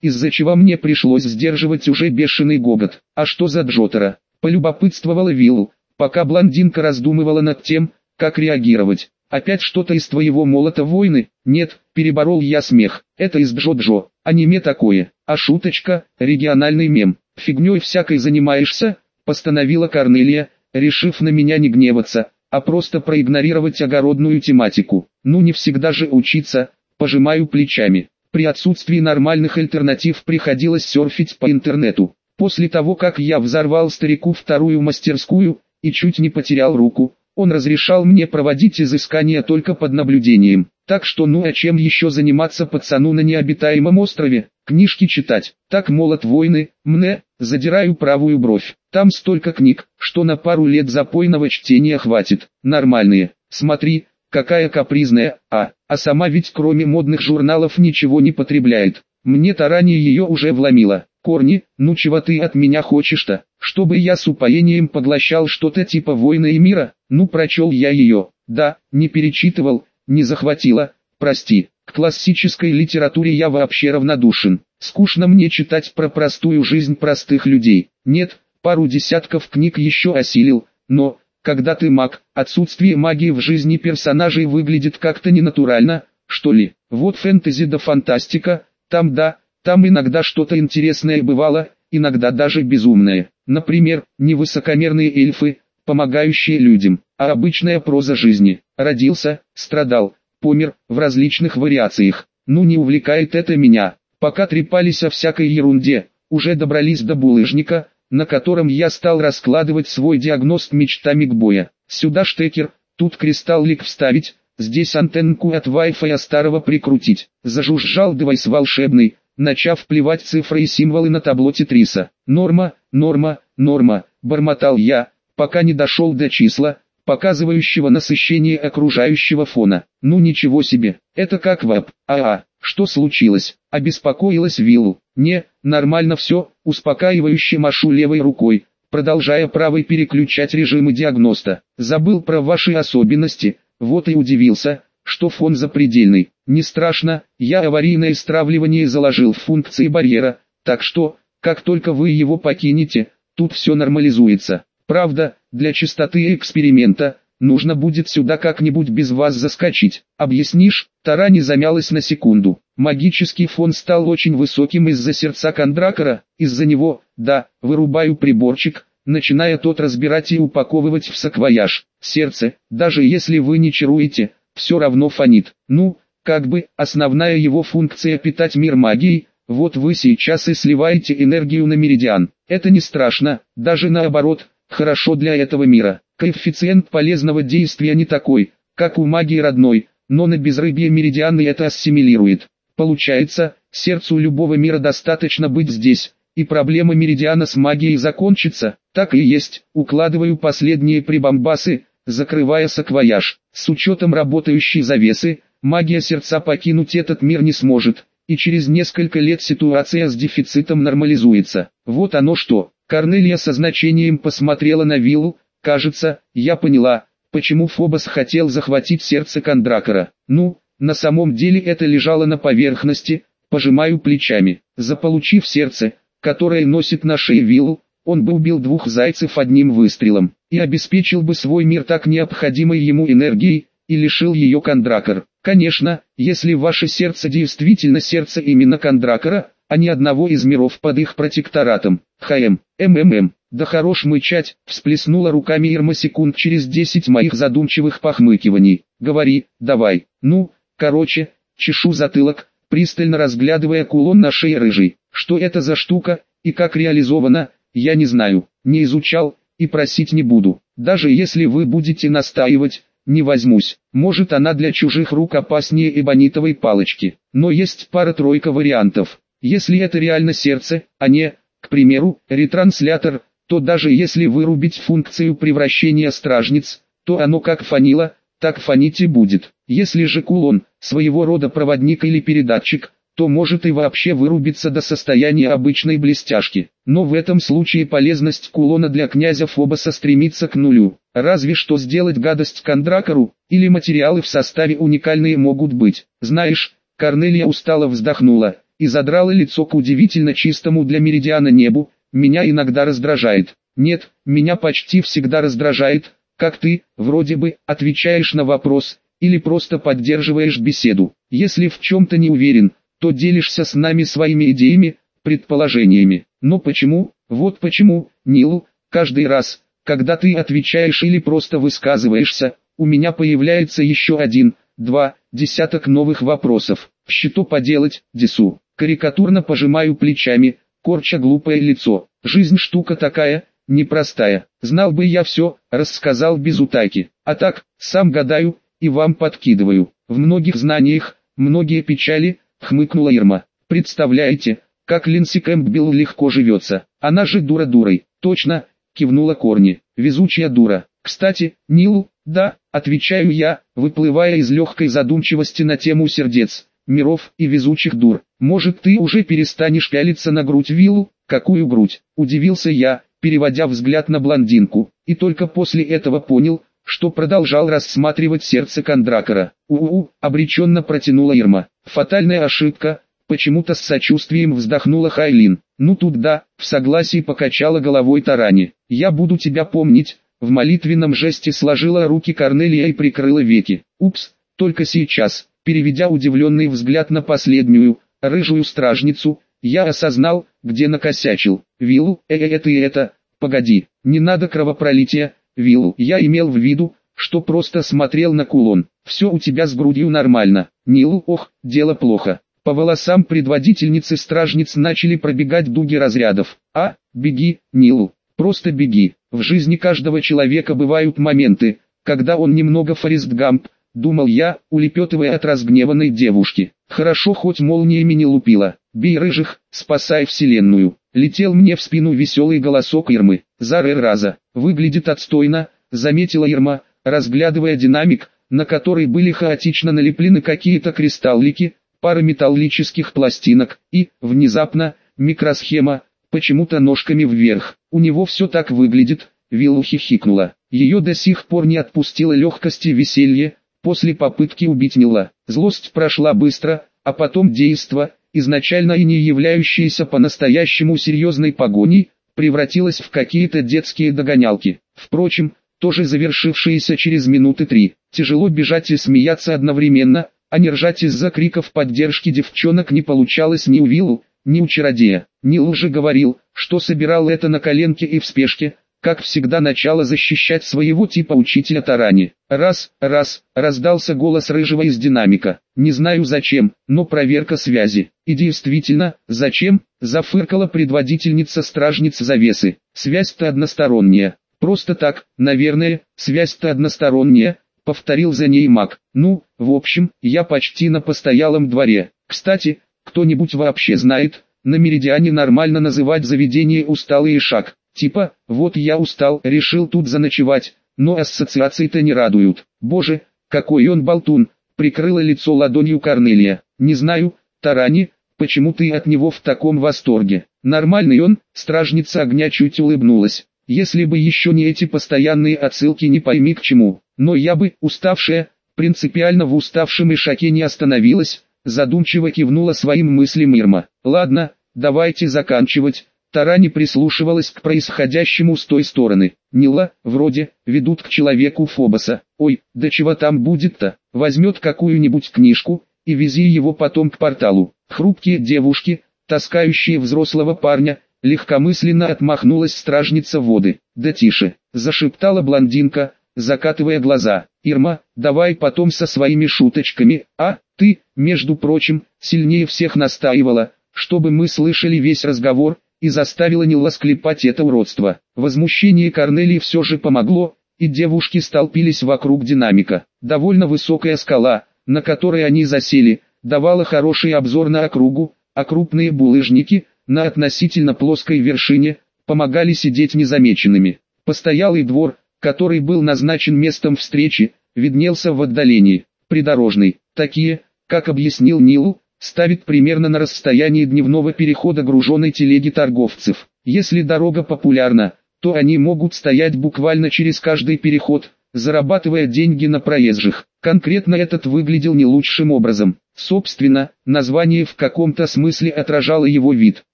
A: из-за чего мне пришлось сдерживать уже бешеный гогот. А что за Джотера? Полюбопытствовала Вилл, пока блондинка раздумывала над тем, как реагировать. Опять что-то из твоего молота войны? Нет, переборол я смех. Это из Джо-Джо, аниме такое. А шуточка, региональный мем. Фигней всякой занимаешься? Постановила Корнелия, решив на меня не гневаться, а просто проигнорировать огородную тематику. Ну не всегда же учиться, пожимаю плечами. При отсутствии нормальных альтернатив приходилось серфить по интернету. После того как я взорвал старику вторую мастерскую, и чуть не потерял руку, он разрешал мне проводить изыскания только под наблюдением. Так что ну а чем еще заниматься пацану на необитаемом острове? Книжки читать. Так молот войны, мне, задираю правую бровь. Там столько книг, что на пару лет запойного чтения хватит. Нормальные. Смотри, какая капризная, а, а сама ведь кроме модных журналов ничего не потребляет. Мне-то ранее ее уже вломило. Корни, ну чего ты от меня хочешь-то? Чтобы я с упоением поглощал что-то типа «Войны и мира», ну прочел я ее, да, не перечитывал, не захватило, прости. К классической литературе я вообще равнодушен. Скучно мне читать про простую жизнь простых людей. Нет, пару десятков книг еще осилил, но, когда ты маг, отсутствие магии в жизни персонажей выглядит как-то ненатурально, что ли. Вот фэнтези да фантастика, там да, там иногда что-то интересное бывало, иногда даже безумное. Например, не высокомерные эльфы, помогающие людям, а обычная проза жизни. Родился, страдал, помер, в различных вариациях. Ну не увлекает это меня. Пока трепались о всякой ерунде, уже добрались до булыжника, на котором я стал раскладывать свой диагноз мечтами к боя. Сюда штекер, тут кристаллик вставить, здесь антенку от Wi-Fi старого прикрутить. Зажужжал девайс волшебный, начав плевать цифры и символы на табло Тетриса. «Норма, норма, норма», — бормотал я, пока не дошел до числа, показывающего насыщение окружающего фона. «Ну ничего себе, это как веб, а-а, что случилось?» — обеспокоилась Виллу. «Не, нормально все», — успокаивающе машу левой рукой, продолжая правой переключать режимы диагноста. «Забыл про ваши особенности, вот и удивился, что фон запредельный. Не страшно, я аварийное стравливание заложил в функции барьера, так что, как только вы его покинете, тут все нормализуется. Правда, для чистоты эксперимента, нужно будет сюда как-нибудь без вас заскочить. Объяснишь? Тара не замялась на секунду. Магический фон стал очень высоким из-за сердца Кондракора, из-за него, да, вырубаю приборчик, начиная тот разбирать и упаковывать в саквояж. Сердце, даже если вы не чаруете, все равно фонит. Ну, как бы, основная его функция питать мир магией, вот вы сейчас и сливаете энергию на меридиан. Это не страшно, даже наоборот, хорошо для этого мира. Коэффициент полезного действия не такой, как у магии родной, но на безрыбье меридианы это ассимилирует. Получается, сердцу любого мира достаточно быть здесь, и проблема меридиана с магией закончится. Так и есть, укладываю последние прибамбасы, закрывая саквояж. С учетом работающей завесы, магия сердца покинуть этот мир не сможет, и через несколько лет ситуация с дефицитом нормализуется. Вот оно что. Корнелия со значением посмотрела на виллу, кажется, я поняла, почему Фобос хотел захватить сердце Кондракора. Ну, на самом деле это лежало на поверхности, пожимаю плечами. Заполучив сердце, которое носит на шее виллу, он бы убил двух зайцев одним выстрелом, и обеспечил бы свой мир так необходимой ему энергией, и лишил ее Кондракор. Конечно, если ваше сердце действительно сердце именно Кондракора, а не одного из миров под их протекторатом. ХМ, МММ, да хорош мычать, всплеснула руками Ирма секунд через десять моих задумчивых похмыкиваний. Говори, давай, ну, короче, чешу затылок, пристально разглядывая кулон на шее рыжий. Что это за штука, и как реализована, я не знаю, не изучал, и просить не буду. Даже если вы будете настаивать, не возьмусь. Может она для чужих рук опаснее эбонитовой палочки. Но есть пара-тройка вариантов. Если это реально сердце, а не, к примеру, ретранслятор, то даже если вырубить функцию превращения стражниц, то оно как фанило, так фонить и будет. Если же кулон, своего рода проводник или передатчик, то может и вообще вырубиться до состояния обычной блестяшки. Но в этом случае полезность кулона для князя Фобоса стремится к нулю. Разве что сделать гадость Кондракору, или материалы в составе уникальные могут быть. Знаешь, Корнелия устало вздохнула, и задрала лицо к удивительно чистому для меридиана небу, меня иногда раздражает. Нет, меня почти всегда раздражает, как ты, вроде бы, отвечаешь на вопрос, или просто поддерживаешь беседу. Если в чем-то не уверен, то делишься с нами своими идеями, предположениями. Но почему, вот почему, Нил, каждый раз, когда ты отвечаешь или просто высказываешься, у меня появляется еще один, два, десяток новых вопросов. Что поделать, Десу? Карикатурно пожимаю плечами, корча глупое лицо. Жизнь штука такая, непростая. Знал бы я все, рассказал без утайки. А так, сам гадаю, и вам подкидываю. В многих знаниях, многие печали, хмыкнула Ирма. Представляете, как Линси Кэмпбелл легко живется. Она же дура дурой. Точно, кивнула Корни. Везучая дура. Кстати, Нил, да, отвечаю я, выплывая из легкой задумчивости на тему сердец, миров и везучих дур. Может ты уже перестанешь пялиться на грудь Виллу? Какую грудь? Удивился я, переводя взгляд на блондинку, и только после этого понял, что продолжал рассматривать сердце Кондракора. «У-у-у», обреченно протянула Ирма. «Фатальная ошибка», почему-то с сочувствием вздохнула Хайлин. «Ну тут да», в согласии покачала головой Тарани. «Я буду тебя помнить», в молитвенном жесте сложила руки Корнелия и прикрыла веки. «Упс, только сейчас», переведя удивленный взгляд на последнюю, рыжую стражницу, я осознал, где накосячил. Виллу, э, -э это и это, погоди, не надо кровопролития, Виллу. Я имел в виду, что просто смотрел на кулон. Все у тебя с грудью нормально. Нилу, ох, дело плохо. По волосам предводительницы стражниц начали пробегать дуги разрядов. А, беги, Нилу, просто беги. В жизни каждого человека бывают моменты, когда он немного Форест Гамп, думал я, улепетывая от разгневанной девушки. Хорошо хоть молниями не лупила. Бей рыжих, спасай вселенную. Летел мне в спину веселый голосок Ирмы. Зары раза. Выглядит отстойно, заметила Ирма, разглядывая динамик, на который были хаотично налеплены какие-то кристаллики, пара металлических пластинок, и, внезапно, микросхема, почему-то ножками вверх. У него все так выглядит, Виллу хихикнула. Ее до сих пор не отпустила легкость и веселье, после попытки убить Нила. Злость прошла быстро, а потом действо, изначально и не являющееся по-настоящему серьезной погоней, превратилась в какие-то детские догонялки. Впрочем, тоже завершившиеся через минуты три. Тяжело бежать и смеяться одновременно, а не ржать из-за криков поддержки девчонок не получалось ни у Виллу, ни у чародея. Нил уже говорил, что собирал это на коленке и в спешке, как всегда начало защищать своего типа учителя Тарани. Раз, раз, раздался голос рыжего из динамика. Не знаю зачем, но проверка связи. И действительно, зачем? Зафыркала предводительница стражниц завесы. Связь-то односторонняя. Просто так, наверное, связь-то односторонняя, повторил за ней маг. Ну, в общем, я почти на постоялом дворе. Кстати, кто-нибудь вообще знает, на Меридиане нормально называть заведение усталый шаг. Типа, вот я устал, решил тут заночевать, но ассоциации-то не радуют. Боже, какой он болтун, прикрыла лицо ладонью Корнелия. Не знаю, Тарани, почему ты от него в таком восторге. Нормальный он, стражница огня чуть улыбнулась. Если бы еще не эти постоянные отсылки не пойми к чему. Но я бы, уставшая, принципиально в уставшем и шаке не остановилась, задумчиво кивнула своим мыслям Ирма. Ладно, давайте заканчивать, Тара не прислушивалась к происходящему с той стороны. Нила, вроде, ведут к человеку Фобоса. Ой, да чего там будет-то? Возьмет какую-нибудь книжку, и вези его потом к порталу. Хрупкие девушки, таскающие взрослого парня, легкомысленно отмахнулась стражница воды. Да тише, зашептала блондинка, закатывая глаза. Ирма, давай потом со своими шуточками, а, ты, между прочим, сильнее всех настаивала, чтобы мы слышали весь разговор, и заставила Нила склепать это уродство. Возмущение Корнелии все же помогло, и девушки столпились вокруг динамика. Довольно высокая скала, на которой они засели, давала хороший обзор на округу, а крупные булыжники, на относительно плоской вершине, помогали сидеть незамеченными. Постоялый двор, который был назначен местом встречи, виднелся в отдалении. Придорожный, такие, как объяснил Нилу, ставит примерно на расстоянии дневного перехода груженной телеги торговцев. Если дорога популярна, то они могут стоять буквально через каждый переход, зарабатывая деньги на проезжих. Конкретно этот выглядел не лучшим образом. Собственно, название в каком-то смысле отражало его вид.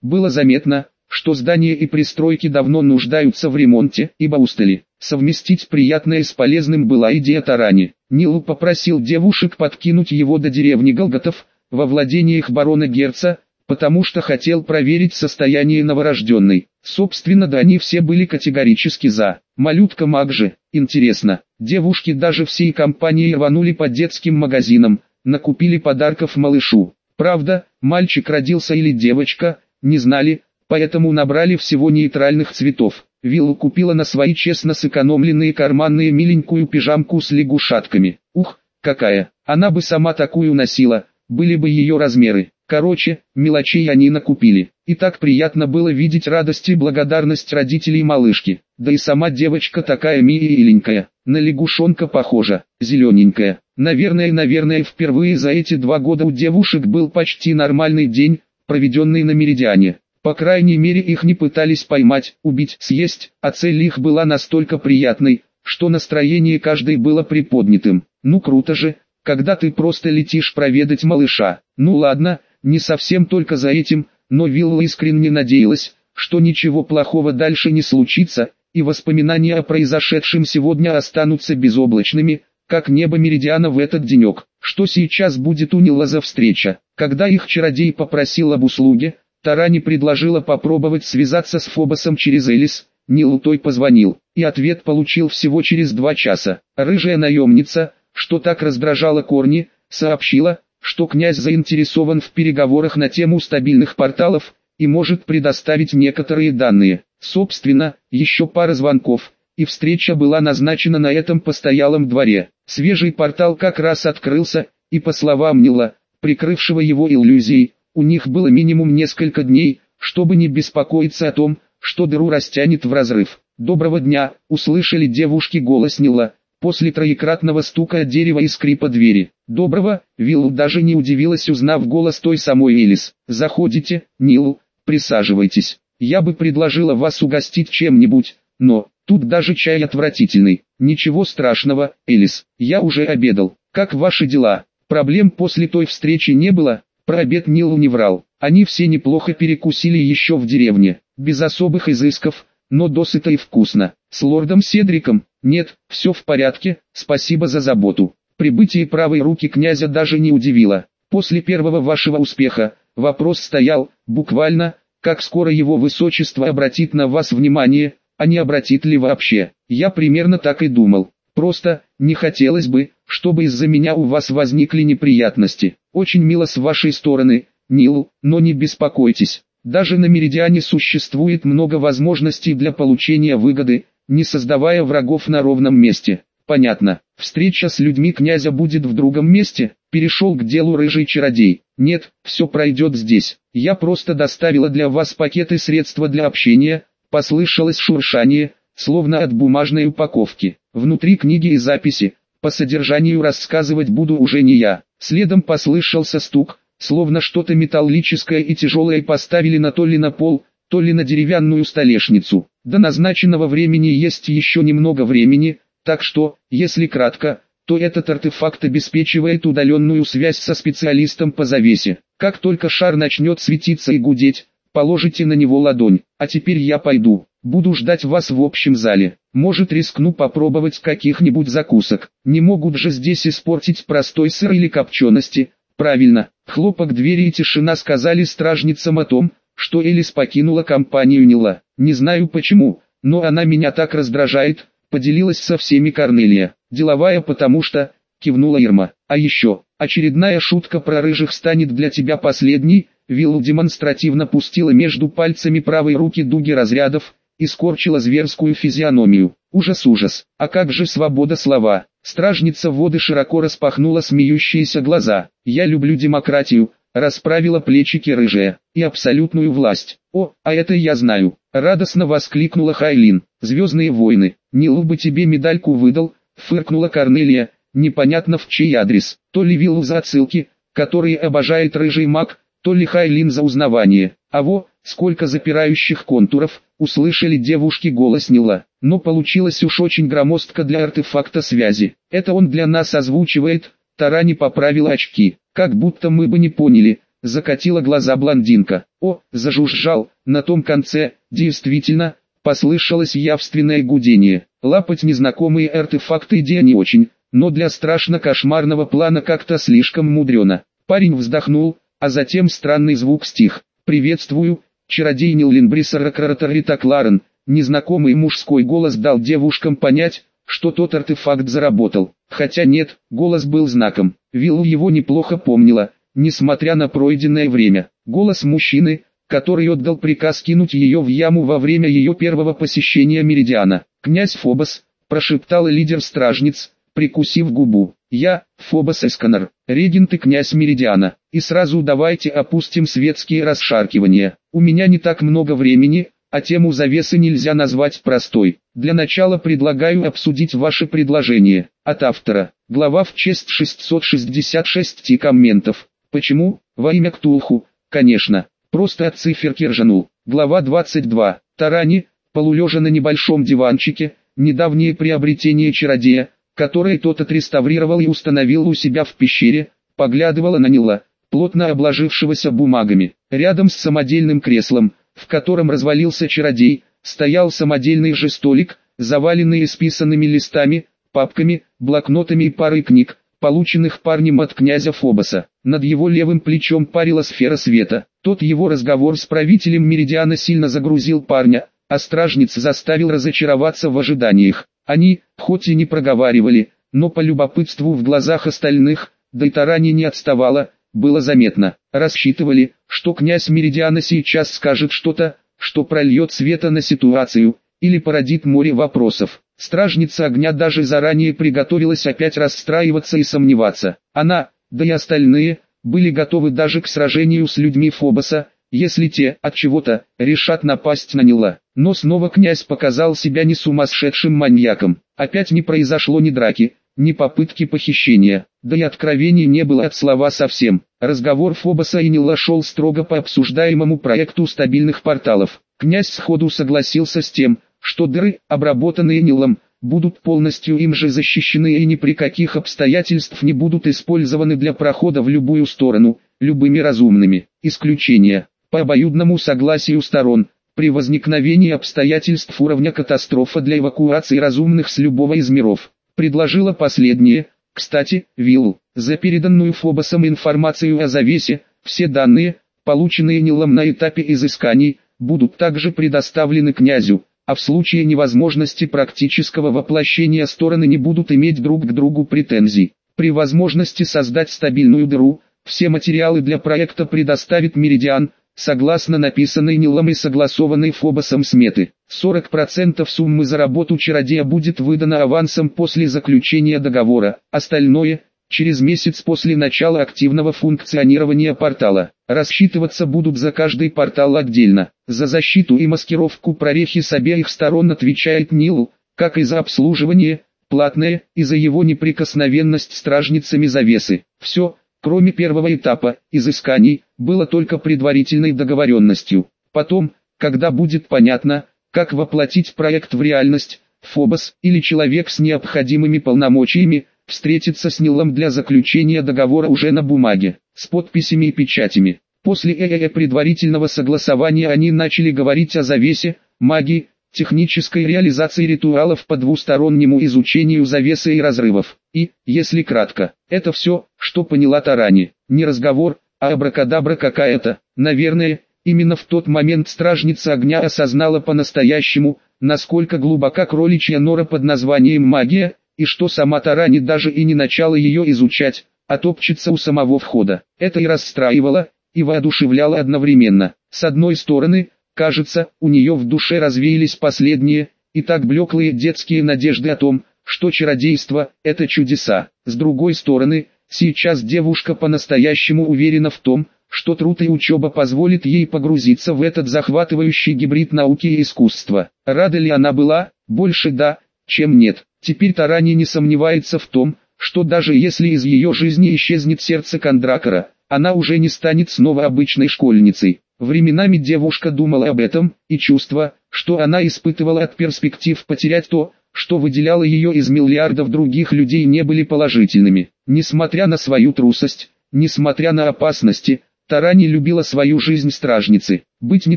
A: Было заметно, что здания и пристройки давно нуждаются в ремонте, ибо устали. Совместить приятное с полезным была идея Тарани. Нил попросил девушек подкинуть его до деревни Голготов, во владениях барона Герца, потому что хотел проверить состояние новорожденной. Собственно да они все были категорически за. Малютка маг же, интересно, девушки даже всей компанией рванули по детским магазинам, накупили подарков малышу. Правда, мальчик родился или девочка, не знали, поэтому набрали всего нейтральных цветов. Вилла купила на свои честно сэкономленные карманные миленькую пижамку с лягушатками. Ух, какая, она бы сама такую носила, были бы ее размеры. Короче, мелочей они накупили. И так приятно было видеть радость и благодарность родителей малышки. Да и сама девочка такая миленькая, на лягушонка похожа, зелененькая. Наверное, наверное, впервые за эти два года у девушек был почти нормальный день, проведенный на Меридиане. По крайней мере их не пытались поймать, убить, съесть, а цель их была настолько приятной, что настроение каждой было приподнятым. Ну круто же, когда ты просто летишь проведать малыша. Ну ладно, не совсем только за этим, но Вилла искренне надеялась, что ничего плохого дальше не случится, и воспоминания о произошедшем сегодня останутся безоблачными, как небо Меридиана в этот денек. Что сейчас будет у Нила за встреча? Когда их чародей попросил об услуге, Тарани предложила попробовать связаться с Фобосом через Элис, Нил той позвонил, и ответ получил всего через два часа. Рыжая наемница, что так раздражала Корни, сообщила, что князь заинтересован в переговорах на тему стабильных порталов и может предоставить некоторые данные. Собственно, еще пара звонков, и встреча была назначена на этом постоялом дворе. Свежий портал как раз открылся, и по словам Нила, прикрывшего его иллюзией, у них было минимум несколько дней, чтобы не беспокоиться о том, что дыру растянет в разрыв. «Доброго дня!» – услышали девушки голос Нила, после троекратного стука дерева и скрипа двери. «Доброго!» – Вилл даже не удивилась, узнав голос той самой Элис. «Заходите, Нил, присаживайтесь. Я бы предложила вас угостить чем-нибудь, но, тут даже чай отвратительный. Ничего страшного, Элис, я уже обедал. Как ваши дела? Проблем после той встречи не было?» Про обед Нил не врал. Они все неплохо перекусили еще в деревне, без особых изысков, но досыта и вкусно. С лордом Седриком, нет, все в порядке, спасибо за заботу. Прибытие правой руки князя даже не удивило. После первого вашего успеха, вопрос стоял, буквально, как скоро его высочество обратит на вас внимание, а не обратит ли вообще. Я примерно так и думал. Просто, не хотелось бы, чтобы из-за меня у вас возникли неприятности. Очень мило с вашей стороны, Нил, но не беспокойтесь. Даже на Меридиане существует много возможностей для получения выгоды, не создавая врагов на ровном месте. Понятно, встреча с людьми князя будет в другом месте, перешел к делу рыжий чародей. Нет, все пройдет здесь. Я просто доставила для вас пакеты средства для общения, послышалось шуршание, словно от бумажной упаковки. Внутри книги и записи, по содержанию рассказывать буду уже не я. Следом послышался стук, словно что-то металлическое и тяжелое поставили на то ли на пол, то ли на деревянную столешницу. До назначенного времени есть еще немного времени, так что, если кратко, то этот артефакт обеспечивает удаленную связь со специалистом по завесе. Как только шар начнет светиться и гудеть, положите на него ладонь. А теперь я пойду, буду ждать вас в общем зале. Может рискну попробовать каких-нибудь закусок. Не могут же здесь испортить простой сыр или копчености, Правильно, хлопок двери и тишина сказали стражницам о том, что Элис покинула компанию Нила. Не знаю почему, но она меня так раздражает, поделилась со всеми Корнелия. Деловая потому что, кивнула Ирма. А еще, очередная шутка про рыжих станет для тебя последней, Вилл демонстративно пустила между пальцами правой руки дуги разрядов, и скорчила зверскую физиономию. Ужас-ужас, а как же свобода слова? Стражница воды широко распахнула смеющиеся глаза. «Я люблю демократию», расправила плечики рыжая, и абсолютную власть. «О, а это я знаю», радостно воскликнула Хайлин. «Звездные войны, не бы тебе медальку выдал», фыркнула Корнелия, непонятно в чей адрес, то ли виллу за отсылки, которые обожает рыжий маг, то лихая линза узнавания. А во, сколько запирающих контуров, услышали девушки голос Нила. Но получилось уж очень громоздко для артефакта связи. Это он для нас озвучивает, Тарани поправила очки, как будто мы бы не поняли, закатила глаза блондинка. О, зажужжал, на том конце, действительно, послышалось явственное гудение. Лапать незнакомые артефакты идея не очень, но для страшно-кошмарного плана как-то слишком мудрено. Парень вздохнул, а затем странный звук стих. «Приветствую, чародей Нилленбрисера Краратарита Кларен». Незнакомый мужской голос дал девушкам понять, что тот артефакт заработал. Хотя нет, голос был знаком. Виллу его неплохо помнила, несмотря на пройденное время. Голос мужчины, который отдал приказ кинуть ее в яму во время ее первого посещения Меридиана. «Князь Фобос», прошептал лидер стражниц, прикусив губу. «Я, Фобос Эсканер, регент и князь Меридиана, и сразу давайте опустим светские расшаркивания. У меня не так много времени, а тему завесы нельзя назвать простой. Для начала предлагаю обсудить ваше предложение. От автора. Глава в честь 666 комментов. Почему? Во имя Ктулху, конечно. Просто от циферки ржанул. Глава 22. Тарани, полулежа на небольшом диванчике, недавнее приобретение чародея, которое тот отреставрировал и установил у себя в пещере, поглядывала на Нила, плотно обложившегося бумагами. Рядом с самодельным креслом, в котором развалился чародей, стоял самодельный же столик, заваленный исписанными листами, папками, блокнотами и парой книг, полученных парнем от князя Фобоса. Над его левым плечом парила сфера света. Тот его разговор с правителем Меридиана сильно загрузил парня, а стражниц заставил разочароваться в ожиданиях. Они, хоть и не проговаривали, но по любопытству в глазах остальных, да и Тарани не отставала, было заметно. Рассчитывали, что князь Меридиана сейчас скажет что-то, что прольет света на ситуацию, или породит море вопросов. Стражница огня даже заранее приготовилась опять расстраиваться и сомневаться. Она, да и остальные, были готовы даже к сражению с людьми Фобоса, если те, от чего-то, решат напасть на Нила. Но снова князь показал себя не сумасшедшим маньяком. Опять не произошло ни драки, ни попытки похищения, да и откровений не было от слова совсем. Разговор Фобоса и Нила шел строго по обсуждаемому проекту стабильных порталов. Князь сходу согласился с тем, что дыры, обработанные Нилом, будут полностью им же защищены и ни при каких обстоятельствах не будут использованы для прохода в любую сторону, любыми разумными. Исключение. По обоюдному согласию сторон, при возникновении обстоятельств уровня катастрофа для эвакуации разумных с любого из миров, предложила последнее, кстати, Виллу, за переданную Фобосом информацию о завесе, все данные, полученные Нилом на этапе изысканий, будут также предоставлены князю, а в случае невозможности практического воплощения стороны не будут иметь друг к другу претензий. При возможности создать стабильную дыру, все материалы для проекта предоставит Меридиан, согласно написанной Нилом и согласованной Фобосом сметы. 40% суммы за работу чародея будет выдано авансом после заключения договора, остальное – через месяц после начала активного функционирования портала. Рассчитываться будут за каждый портал отдельно. За защиту и маскировку прорехи с обеих сторон отвечает Нил, как и за обслуживание, платное, и за его неприкосновенность стражницами завесы. Все, кроме первого этапа, изысканий, было только предварительной договоренностью. Потом, когда будет понятно, как воплотить проект в реальность, Фобос или человек с необходимыми полномочиями, встретиться с Нилом для заключения договора уже на бумаге, с подписями и печатями. После ЭЭ предварительного согласования они начали говорить о завесе, магии, технической реализации ритуалов по двустороннему изучению завесы и разрывов. И, если кратко, это все, что поняла Тарани. Не разговор, а абракадабра какая-то. Наверное, именно в тот момент стражница огня осознала по-настоящему, насколько глубока кроличья нора под названием магия, и что сама Тарани даже и не начала ее изучать, а топчется у самого входа. Это и расстраивало, и воодушевляло одновременно. С одной стороны, кажется, у нее в душе развеялись последние, и так блеклые детские надежды о том, что чародейство – это чудеса. С другой стороны, сейчас девушка по-настоящему уверена в том, что труд и учеба позволит ей погрузиться в этот захватывающий гибрид науки и искусства. Рада ли она была, больше да, чем нет. Теперь Тарани не сомневается в том, что даже если из ее жизни исчезнет сердце Кондракора, она уже не станет снова обычной школьницей. Временами девушка думала об этом, и чувство, что она испытывала от перспектив потерять то, что выделяло ее из миллиардов других людей не были положительными. Несмотря на свою трусость, несмотря на опасности, Тарани любила свою жизнь стражницы, быть не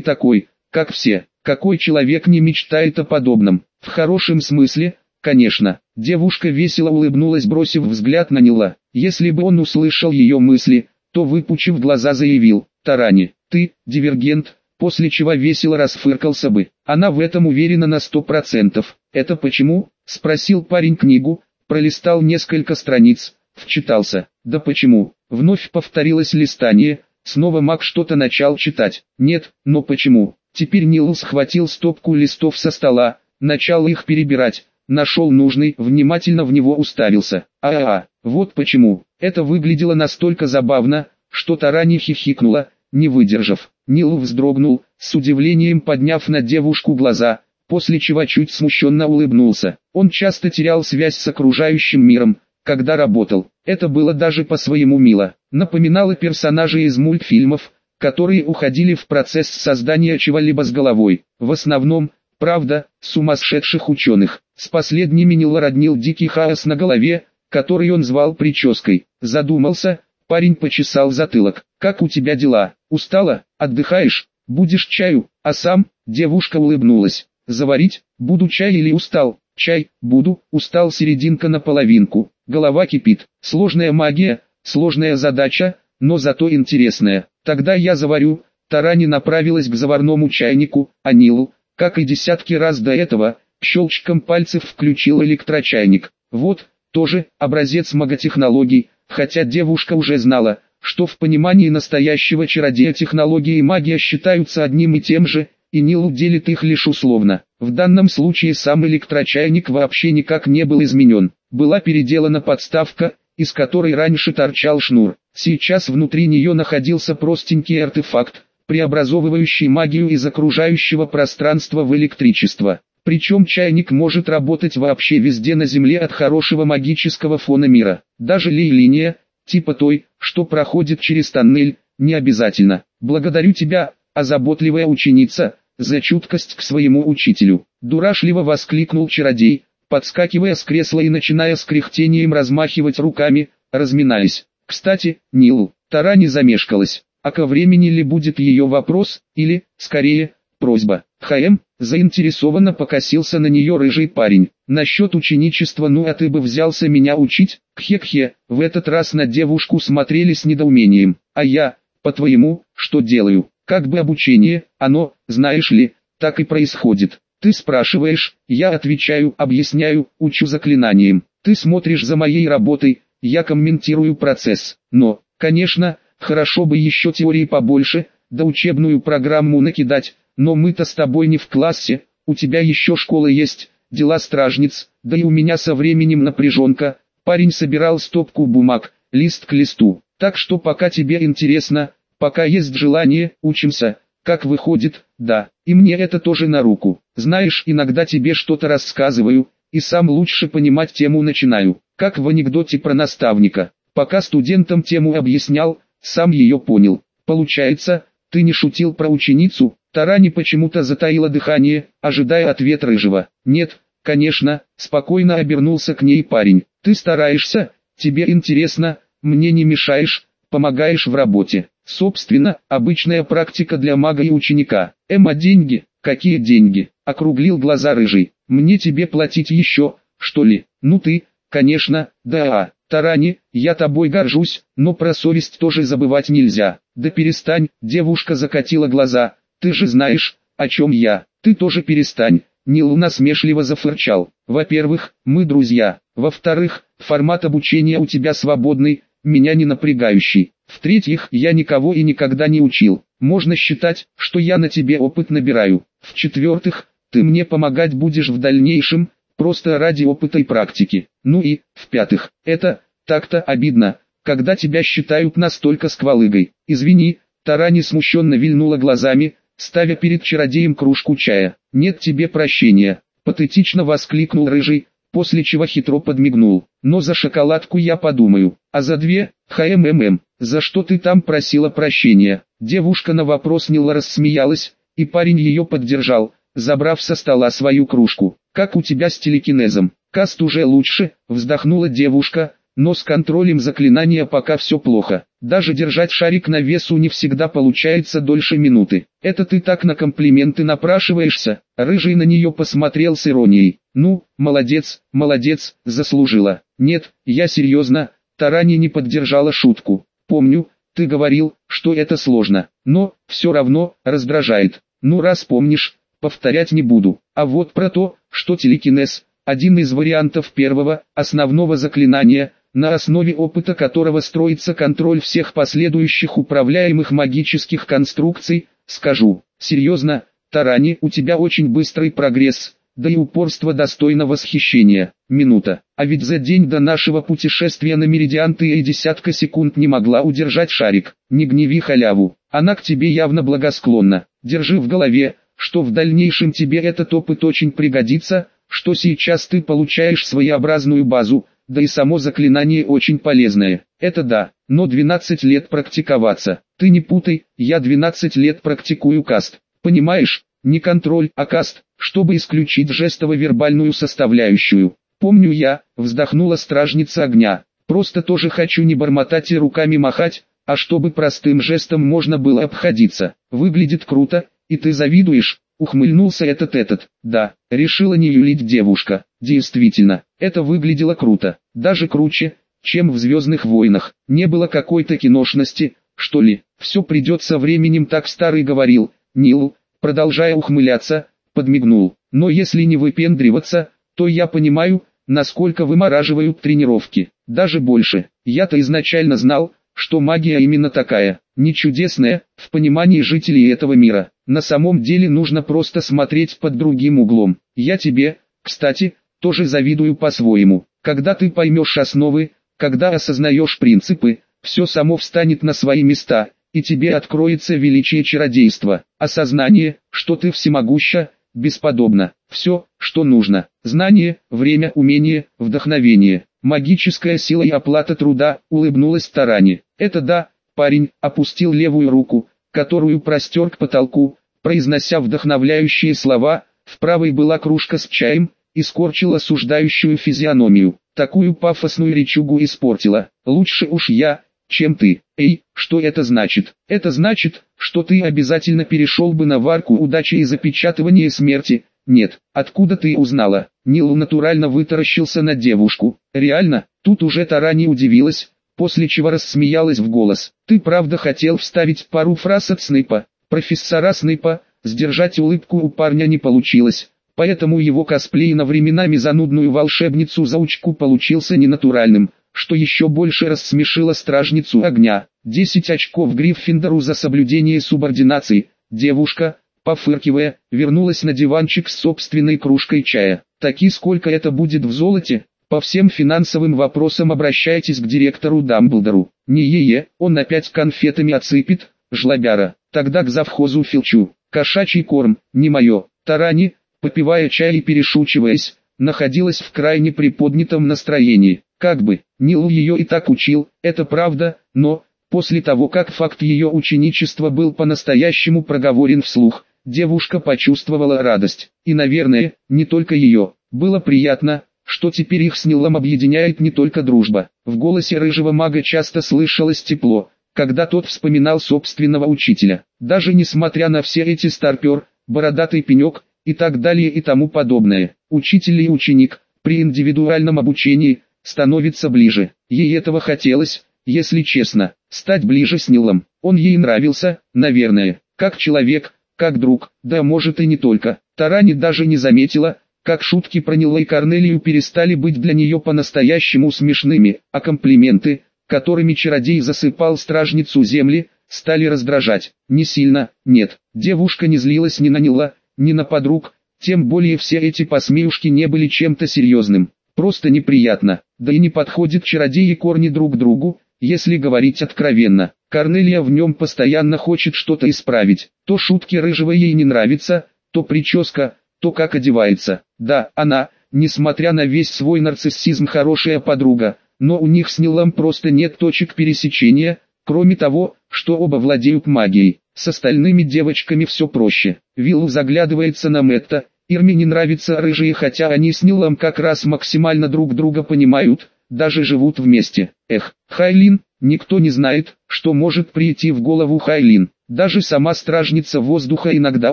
A: такой, как все. Какой человек не мечтает о подобном? В хорошем смысле, конечно. Девушка весело улыбнулась, бросив взгляд на Нила. Если бы он услышал ее мысли, то выпучив глаза заявил, «Тарани, ты, дивергент», после чего весело расфыркался бы. Она в этом уверена на сто процентов. «Это почему?» – спросил парень книгу, пролистал несколько страниц, вчитался. «Да почему?» Вновь повторилось листание, снова маг что-то начал читать. «Нет, но почему?» Теперь Нил схватил стопку листов со стола, начал их перебирать, нашел нужный, внимательно в него уставился. А-а, вот почему. Это выглядело настолько забавно, что Тарани хихикнула, не выдержав. Нил вздрогнул, с удивлением подняв на девушку глаза, после чего чуть смущенно улыбнулся. Он часто терял связь с окружающим миром, когда работал. Это было даже по-своему мило. Напоминало персонажей из мультфильмов, которые уходили в процесс создания чего-либо с головой. В основном, правда, сумасшедших ученых. С последними Нил роднил дикий хаос на голове, который он звал прической. Задумался, парень почесал затылок. «Как у тебя дела? Устала? Отдыхаешь? Будешь чаю?» А сам, девушка улыбнулась. «Заварить? Буду чай или устал?» «Чай, буду, устал серединка на половинку. Голова кипит. Сложная магия, сложная задача, но зато интересная. Тогда я заварю. Тарани направилась к заварному чайнику, а Нилу, как и десятки раз до этого, щелчком пальцев включил электрочайник. Вот, тоже, образец маготехнологий, хотя девушка уже знала, что в понимании настоящего чародея технологии и магия считаются одним и тем же, и Нилу делит их лишь условно. В данном случае сам электрочайник вообще никак не был изменен. Была переделана подставка, из которой раньше торчал шнур. Сейчас внутри нее находился простенький артефакт, преобразовывающий магию из окружающего пространства в электричество. Причем чайник может работать вообще везде на Земле от хорошего магического фона мира. Даже лей-линия, типа той, что проходит через тоннель, не обязательно. Благодарю тебя, озаботливая ученица, за чуткость к своему учителю. Дурашливо воскликнул чародей, подскакивая с кресла и начиная с кряхтением размахивать руками, разминаясь. Кстати, Нилу, Тара не замешкалась, а ко времени ли будет ее вопрос, или, скорее, просьба. ХМ, заинтересованно покосился на нее рыжий парень. Насчет ученичества ну а ты бы взялся меня учить? Кхе-кхе, в этот раз на девушку смотрели с недоумением. А я, по-твоему, что делаю? Как бы обучение, оно, знаешь ли, так и происходит. Ты спрашиваешь, я отвечаю, объясняю, учу заклинанием. Ты смотришь за моей работой, я комментирую процесс. Но, конечно, хорошо бы еще теории побольше, да учебную программу накидать, но мы-то с тобой не в классе, у тебя еще школа есть, дела стражниц, да и у меня со временем напряженка. Парень собирал стопку бумаг, лист к листу. Так что пока тебе интересно, пока есть желание, учимся. Как выходит, да, и мне это тоже на руку. Знаешь, иногда тебе что-то рассказываю, и сам лучше понимать тему начинаю, как в анекдоте про наставника. Пока студентам тему объяснял, сам ее понял. Получается, ты не шутил про ученицу? Тарани почему-то затаила дыхание, ожидая ответ рыжего. Нет, конечно, спокойно обернулся к ней парень. Ты стараешься, тебе интересно, мне не мешаешь, помогаешь в работе. Собственно, обычная практика для мага и ученика. Эма деньги, какие деньги? Округлил глаза рыжий. Мне тебе платить еще, что ли? Ну ты, конечно, да. Тарани, я тобой горжусь, но про совесть тоже забывать нельзя. Да перестань, девушка закатила глаза. Ты же знаешь, о чем я. Ты тоже перестань. Нил насмешливо зафырчал. Во-первых, мы друзья. Во-вторых, формат обучения у тебя свободный, меня не напрягающий. В-третьих, я никого и никогда не учил. Можно считать, что я на тебе опыт набираю. В-четвертых, ты мне помогать будешь в дальнейшем, просто ради опыта и практики. Ну и, в-пятых, это, так-то обидно, когда тебя считают настолько сквалыгой. Извини, Тарани смущенно вильнула глазами, ставя перед чародеем кружку чая. Нет тебе прощения, патетично воскликнул рыжий, после чего хитро подмигнул. Но за шоколадку я подумаю, а за две, хммм, за что ты там просила прощения? Девушка на вопрос Нила рассмеялась, и парень ее поддержал, забрав со стола свою кружку. «Как у тебя с телекинезом?» «Каст уже лучше», вздохнула девушка, но с контролем заклинания пока все плохо. Даже держать шарик на весу не всегда получается дольше минуты. Это ты так на комплименты напрашиваешься? Рыжий на нее посмотрел с иронией. Ну, молодец, молодец, заслужила. Нет, я серьезно, Тарани не поддержала шутку. Помню, ты говорил, что это сложно, но, все равно, раздражает. Ну раз помнишь, повторять не буду. А вот про то, что телекинез, один из вариантов первого, основного заклинания – на основе опыта которого строится контроль всех последующих управляемых магических конструкций, скажу, серьезно, Тарани, у тебя очень быстрый прогресс, да и упорство достойно восхищения. Минута. А ведь за день до нашего путешествия на Меридиан ты и десятка секунд не могла удержать шарик. Не гневи халяву. Она к тебе явно благосклонна. Держи в голове, что в дальнейшем тебе этот опыт очень пригодится, что сейчас ты получаешь своеобразную базу, да и само заклинание очень полезное. Это да, но 12 лет практиковаться. Ты не путай, я 12 лет практикую каст. Понимаешь, не контроль, а каст, чтобы исключить жестово-вербальную составляющую. Помню я, вздохнула стражница огня. Просто тоже хочу не бормотать и руками махать, а чтобы простым жестом можно было обходиться. Выглядит круто, и ты завидуешь, Ухмыльнулся этот-этот. Да, решила не юлить девушка. Действительно, это выглядело круто. Даже круче, чем в «Звездных войнах». Не было какой-то киношности, что ли. Все придет со временем, так старый говорил. Нил, продолжая ухмыляться, подмигнул. Но если не выпендриваться, то я понимаю, насколько вымораживают тренировки. Даже больше. Я-то изначально знал, что магия именно такая, не чудесная, в понимании жителей этого мира. На самом деле нужно просто смотреть под другим углом. Я тебе, кстати, тоже завидую по-своему. Когда ты поймешь основы, когда осознаешь принципы, все само встанет на свои места, и тебе откроется величие чародейства. Осознание, что ты всемогуща, бесподобно. Все, что нужно. Знание, время, умение, вдохновение. Магическая сила и оплата труда, улыбнулась Тарани. Это да, парень, опустил левую руку, которую простер к потолку, произнося вдохновляющие слова, в правой была кружка с чаем, и скорчил осуждающую физиономию. Такую пафосную речугу испортила. Лучше уж я, чем ты. Эй, что это значит? Это значит, что ты обязательно перешел бы на варку удачи и запечатывания смерти, нет, откуда ты узнала? Нил натурально вытаращился на девушку. Реально, тут уже Тарани удивилась, после чего рассмеялась в голос. Ты правда хотел вставить пару фраз от Снейпа, профессора Снейпа, сдержать улыбку у парня не получилось. Поэтому его косплей на временами занудную волшебницу-заучку получился ненатуральным, что еще больше рассмешило стражницу огня. 10 очков Гриффиндору за соблюдение субординации. Девушка, пофыркивая, вернулась на диванчик с собственной кружкой чая. Таки сколько это будет в золоте? По всем финансовым вопросам обращайтесь к директору Дамблдору. Не е-е, он опять конфетами отсыпет, жлобяра. Тогда к завхозу Филчу. Кошачий корм, не мое. Тарани, попивая чай и перешучиваясь, находилась в крайне приподнятом настроении. Как бы, Нил ее и так учил, это правда, но, после того как факт ее ученичества был по-настоящему проговорен вслух, Девушка почувствовала радость, и, наверное, не только ее. Было приятно, что теперь их с Нилом объединяет не только дружба. В голосе рыжего мага часто слышалось тепло, когда тот вспоминал собственного учителя. Даже несмотря на все эти старпер, бородатый пенек, и так далее и тому подобное. Учитель и ученик, при индивидуальном обучении, становится ближе. Ей этого хотелось, если честно, стать ближе с Нилом. Он ей нравился, наверное, как человек, как друг, да может и не только. Тарани даже не заметила, как шутки про Нила и Корнелию перестали быть для нее по-настоящему смешными, а комплименты, которыми чародей засыпал стражницу земли, стали раздражать. Не сильно, нет, девушка не злилась ни на Нила, ни на подруг, тем более все эти посмеюшки не были чем-то серьезным. Просто неприятно, да и не подходит чародеи корни друг другу, если говорить откровенно. Корнелия в нем постоянно хочет что-то исправить. То шутки рыжего ей не нравятся, то прическа, то как одевается. Да, она, несмотря на весь свой нарциссизм хорошая подруга, но у них с Нилом просто нет точек пересечения, кроме того, что оба владеют магией. С остальными девочками все проще. Виллу заглядывается на Мэтта, Ирме не нравятся рыжие, хотя они с Нилом как раз максимально друг друга понимают, даже живут вместе. Эх, Хайлин, никто не знает, что может прийти в голову Хайлин. Даже сама стражница воздуха иногда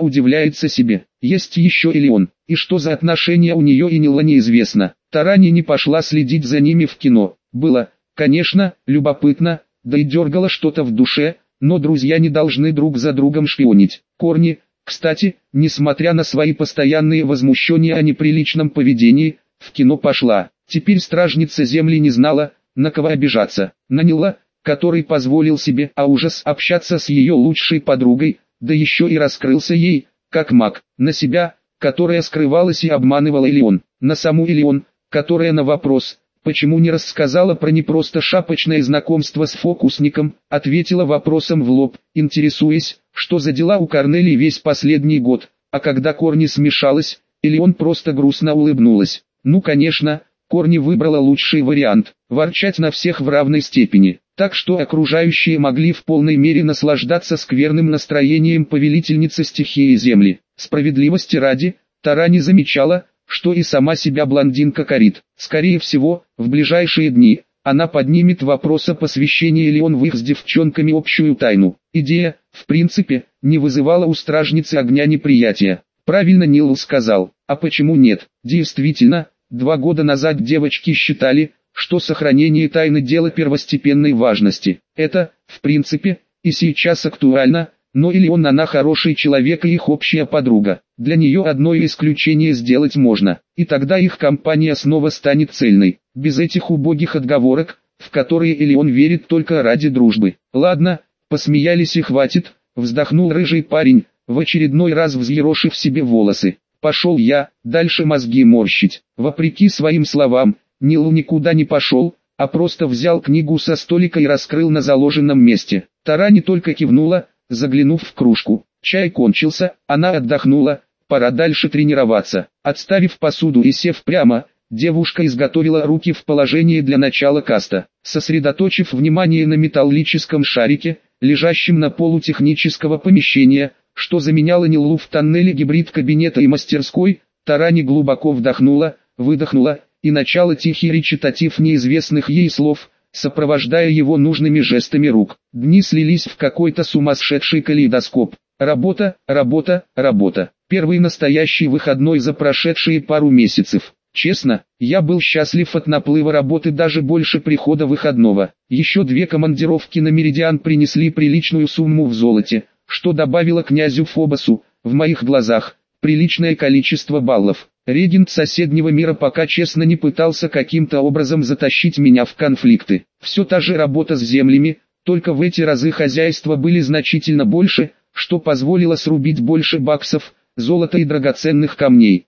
A: удивляется себе. Есть еще или и что за отношения у нее и Нила неизвестно. Тарани не пошла следить за ними в кино. Было, конечно, любопытно, да и дергало что-то в душе, но друзья не должны друг за другом шпионить. Корни, кстати, несмотря на свои постоянные возмущения о неприличном поведении, в кино пошла. Теперь стражница земли не знала, на кого обижаться. На Нила, который позволил себе, а ужас, общаться с ее лучшей подругой, да еще и раскрылся ей, как маг, на себя, которая скрывалась и обманывала Элеон, на саму Элеон, которая на вопрос, почему не рассказала про не просто шапочное знакомство с фокусником, ответила вопросом в лоб, интересуясь, что за дела у Корнелии весь последний год, а когда Корни смешалась, Элеон просто грустно улыбнулась. Ну конечно, Корни выбрала лучший вариант, ворчать на всех в равной степени так что окружающие могли в полной мере наслаждаться скверным настроением повелительницы стихии Земли. Справедливости ради, Тара не замечала, что и сама себя блондинка корит. Скорее всего, в ближайшие дни, она поднимет вопрос о посвящении ли он в их с девчонками общую тайну. Идея, в принципе, не вызывала у стражницы огня неприятия. Правильно Нил сказал, а почему нет? Действительно, два года назад девочки считали, что сохранение тайны дело первостепенной важности. Это, в принципе, и сейчас актуально, но или он она хороший человек и их общая подруга. Для нее одно исключение сделать можно, и тогда их компания снова станет цельной, без этих убогих отговорок, в которые или он верит только ради дружбы. Ладно, посмеялись и хватит, вздохнул рыжий парень, в очередной раз взъерошив себе волосы. Пошел я, дальше мозги морщить. Вопреки своим словам, Нил никуда не пошел, а просто взял книгу со столика и раскрыл на заложенном месте. Тара не только кивнула, заглянув в кружку. Чай кончился, она отдохнула, пора дальше тренироваться. Отставив посуду и сев прямо, девушка изготовила руки в положении для начала каста. Сосредоточив внимание на металлическом шарике, лежащем на полу технического помещения, что заменяло Нилу в тоннеле гибрид кабинета и мастерской, Тарани глубоко вдохнула, выдохнула и начало тихий речитатив неизвестных ей слов, сопровождая его нужными жестами рук. Дни слились в какой-то сумасшедший калейдоскоп. Работа, работа, работа. Первый настоящий выходной за прошедшие пару месяцев. Честно, я был счастлив от наплыва работы даже больше прихода выходного. Еще две командировки на Меридиан принесли приличную сумму в золоте, что добавило князю Фобосу, в моих глазах, приличное количество баллов. Регент соседнего мира пока честно не пытался каким-то образом затащить меня в конфликты. Все та же работа с землями, только в эти разы хозяйства были значительно больше, что позволило срубить больше баксов, золота и драгоценных камней.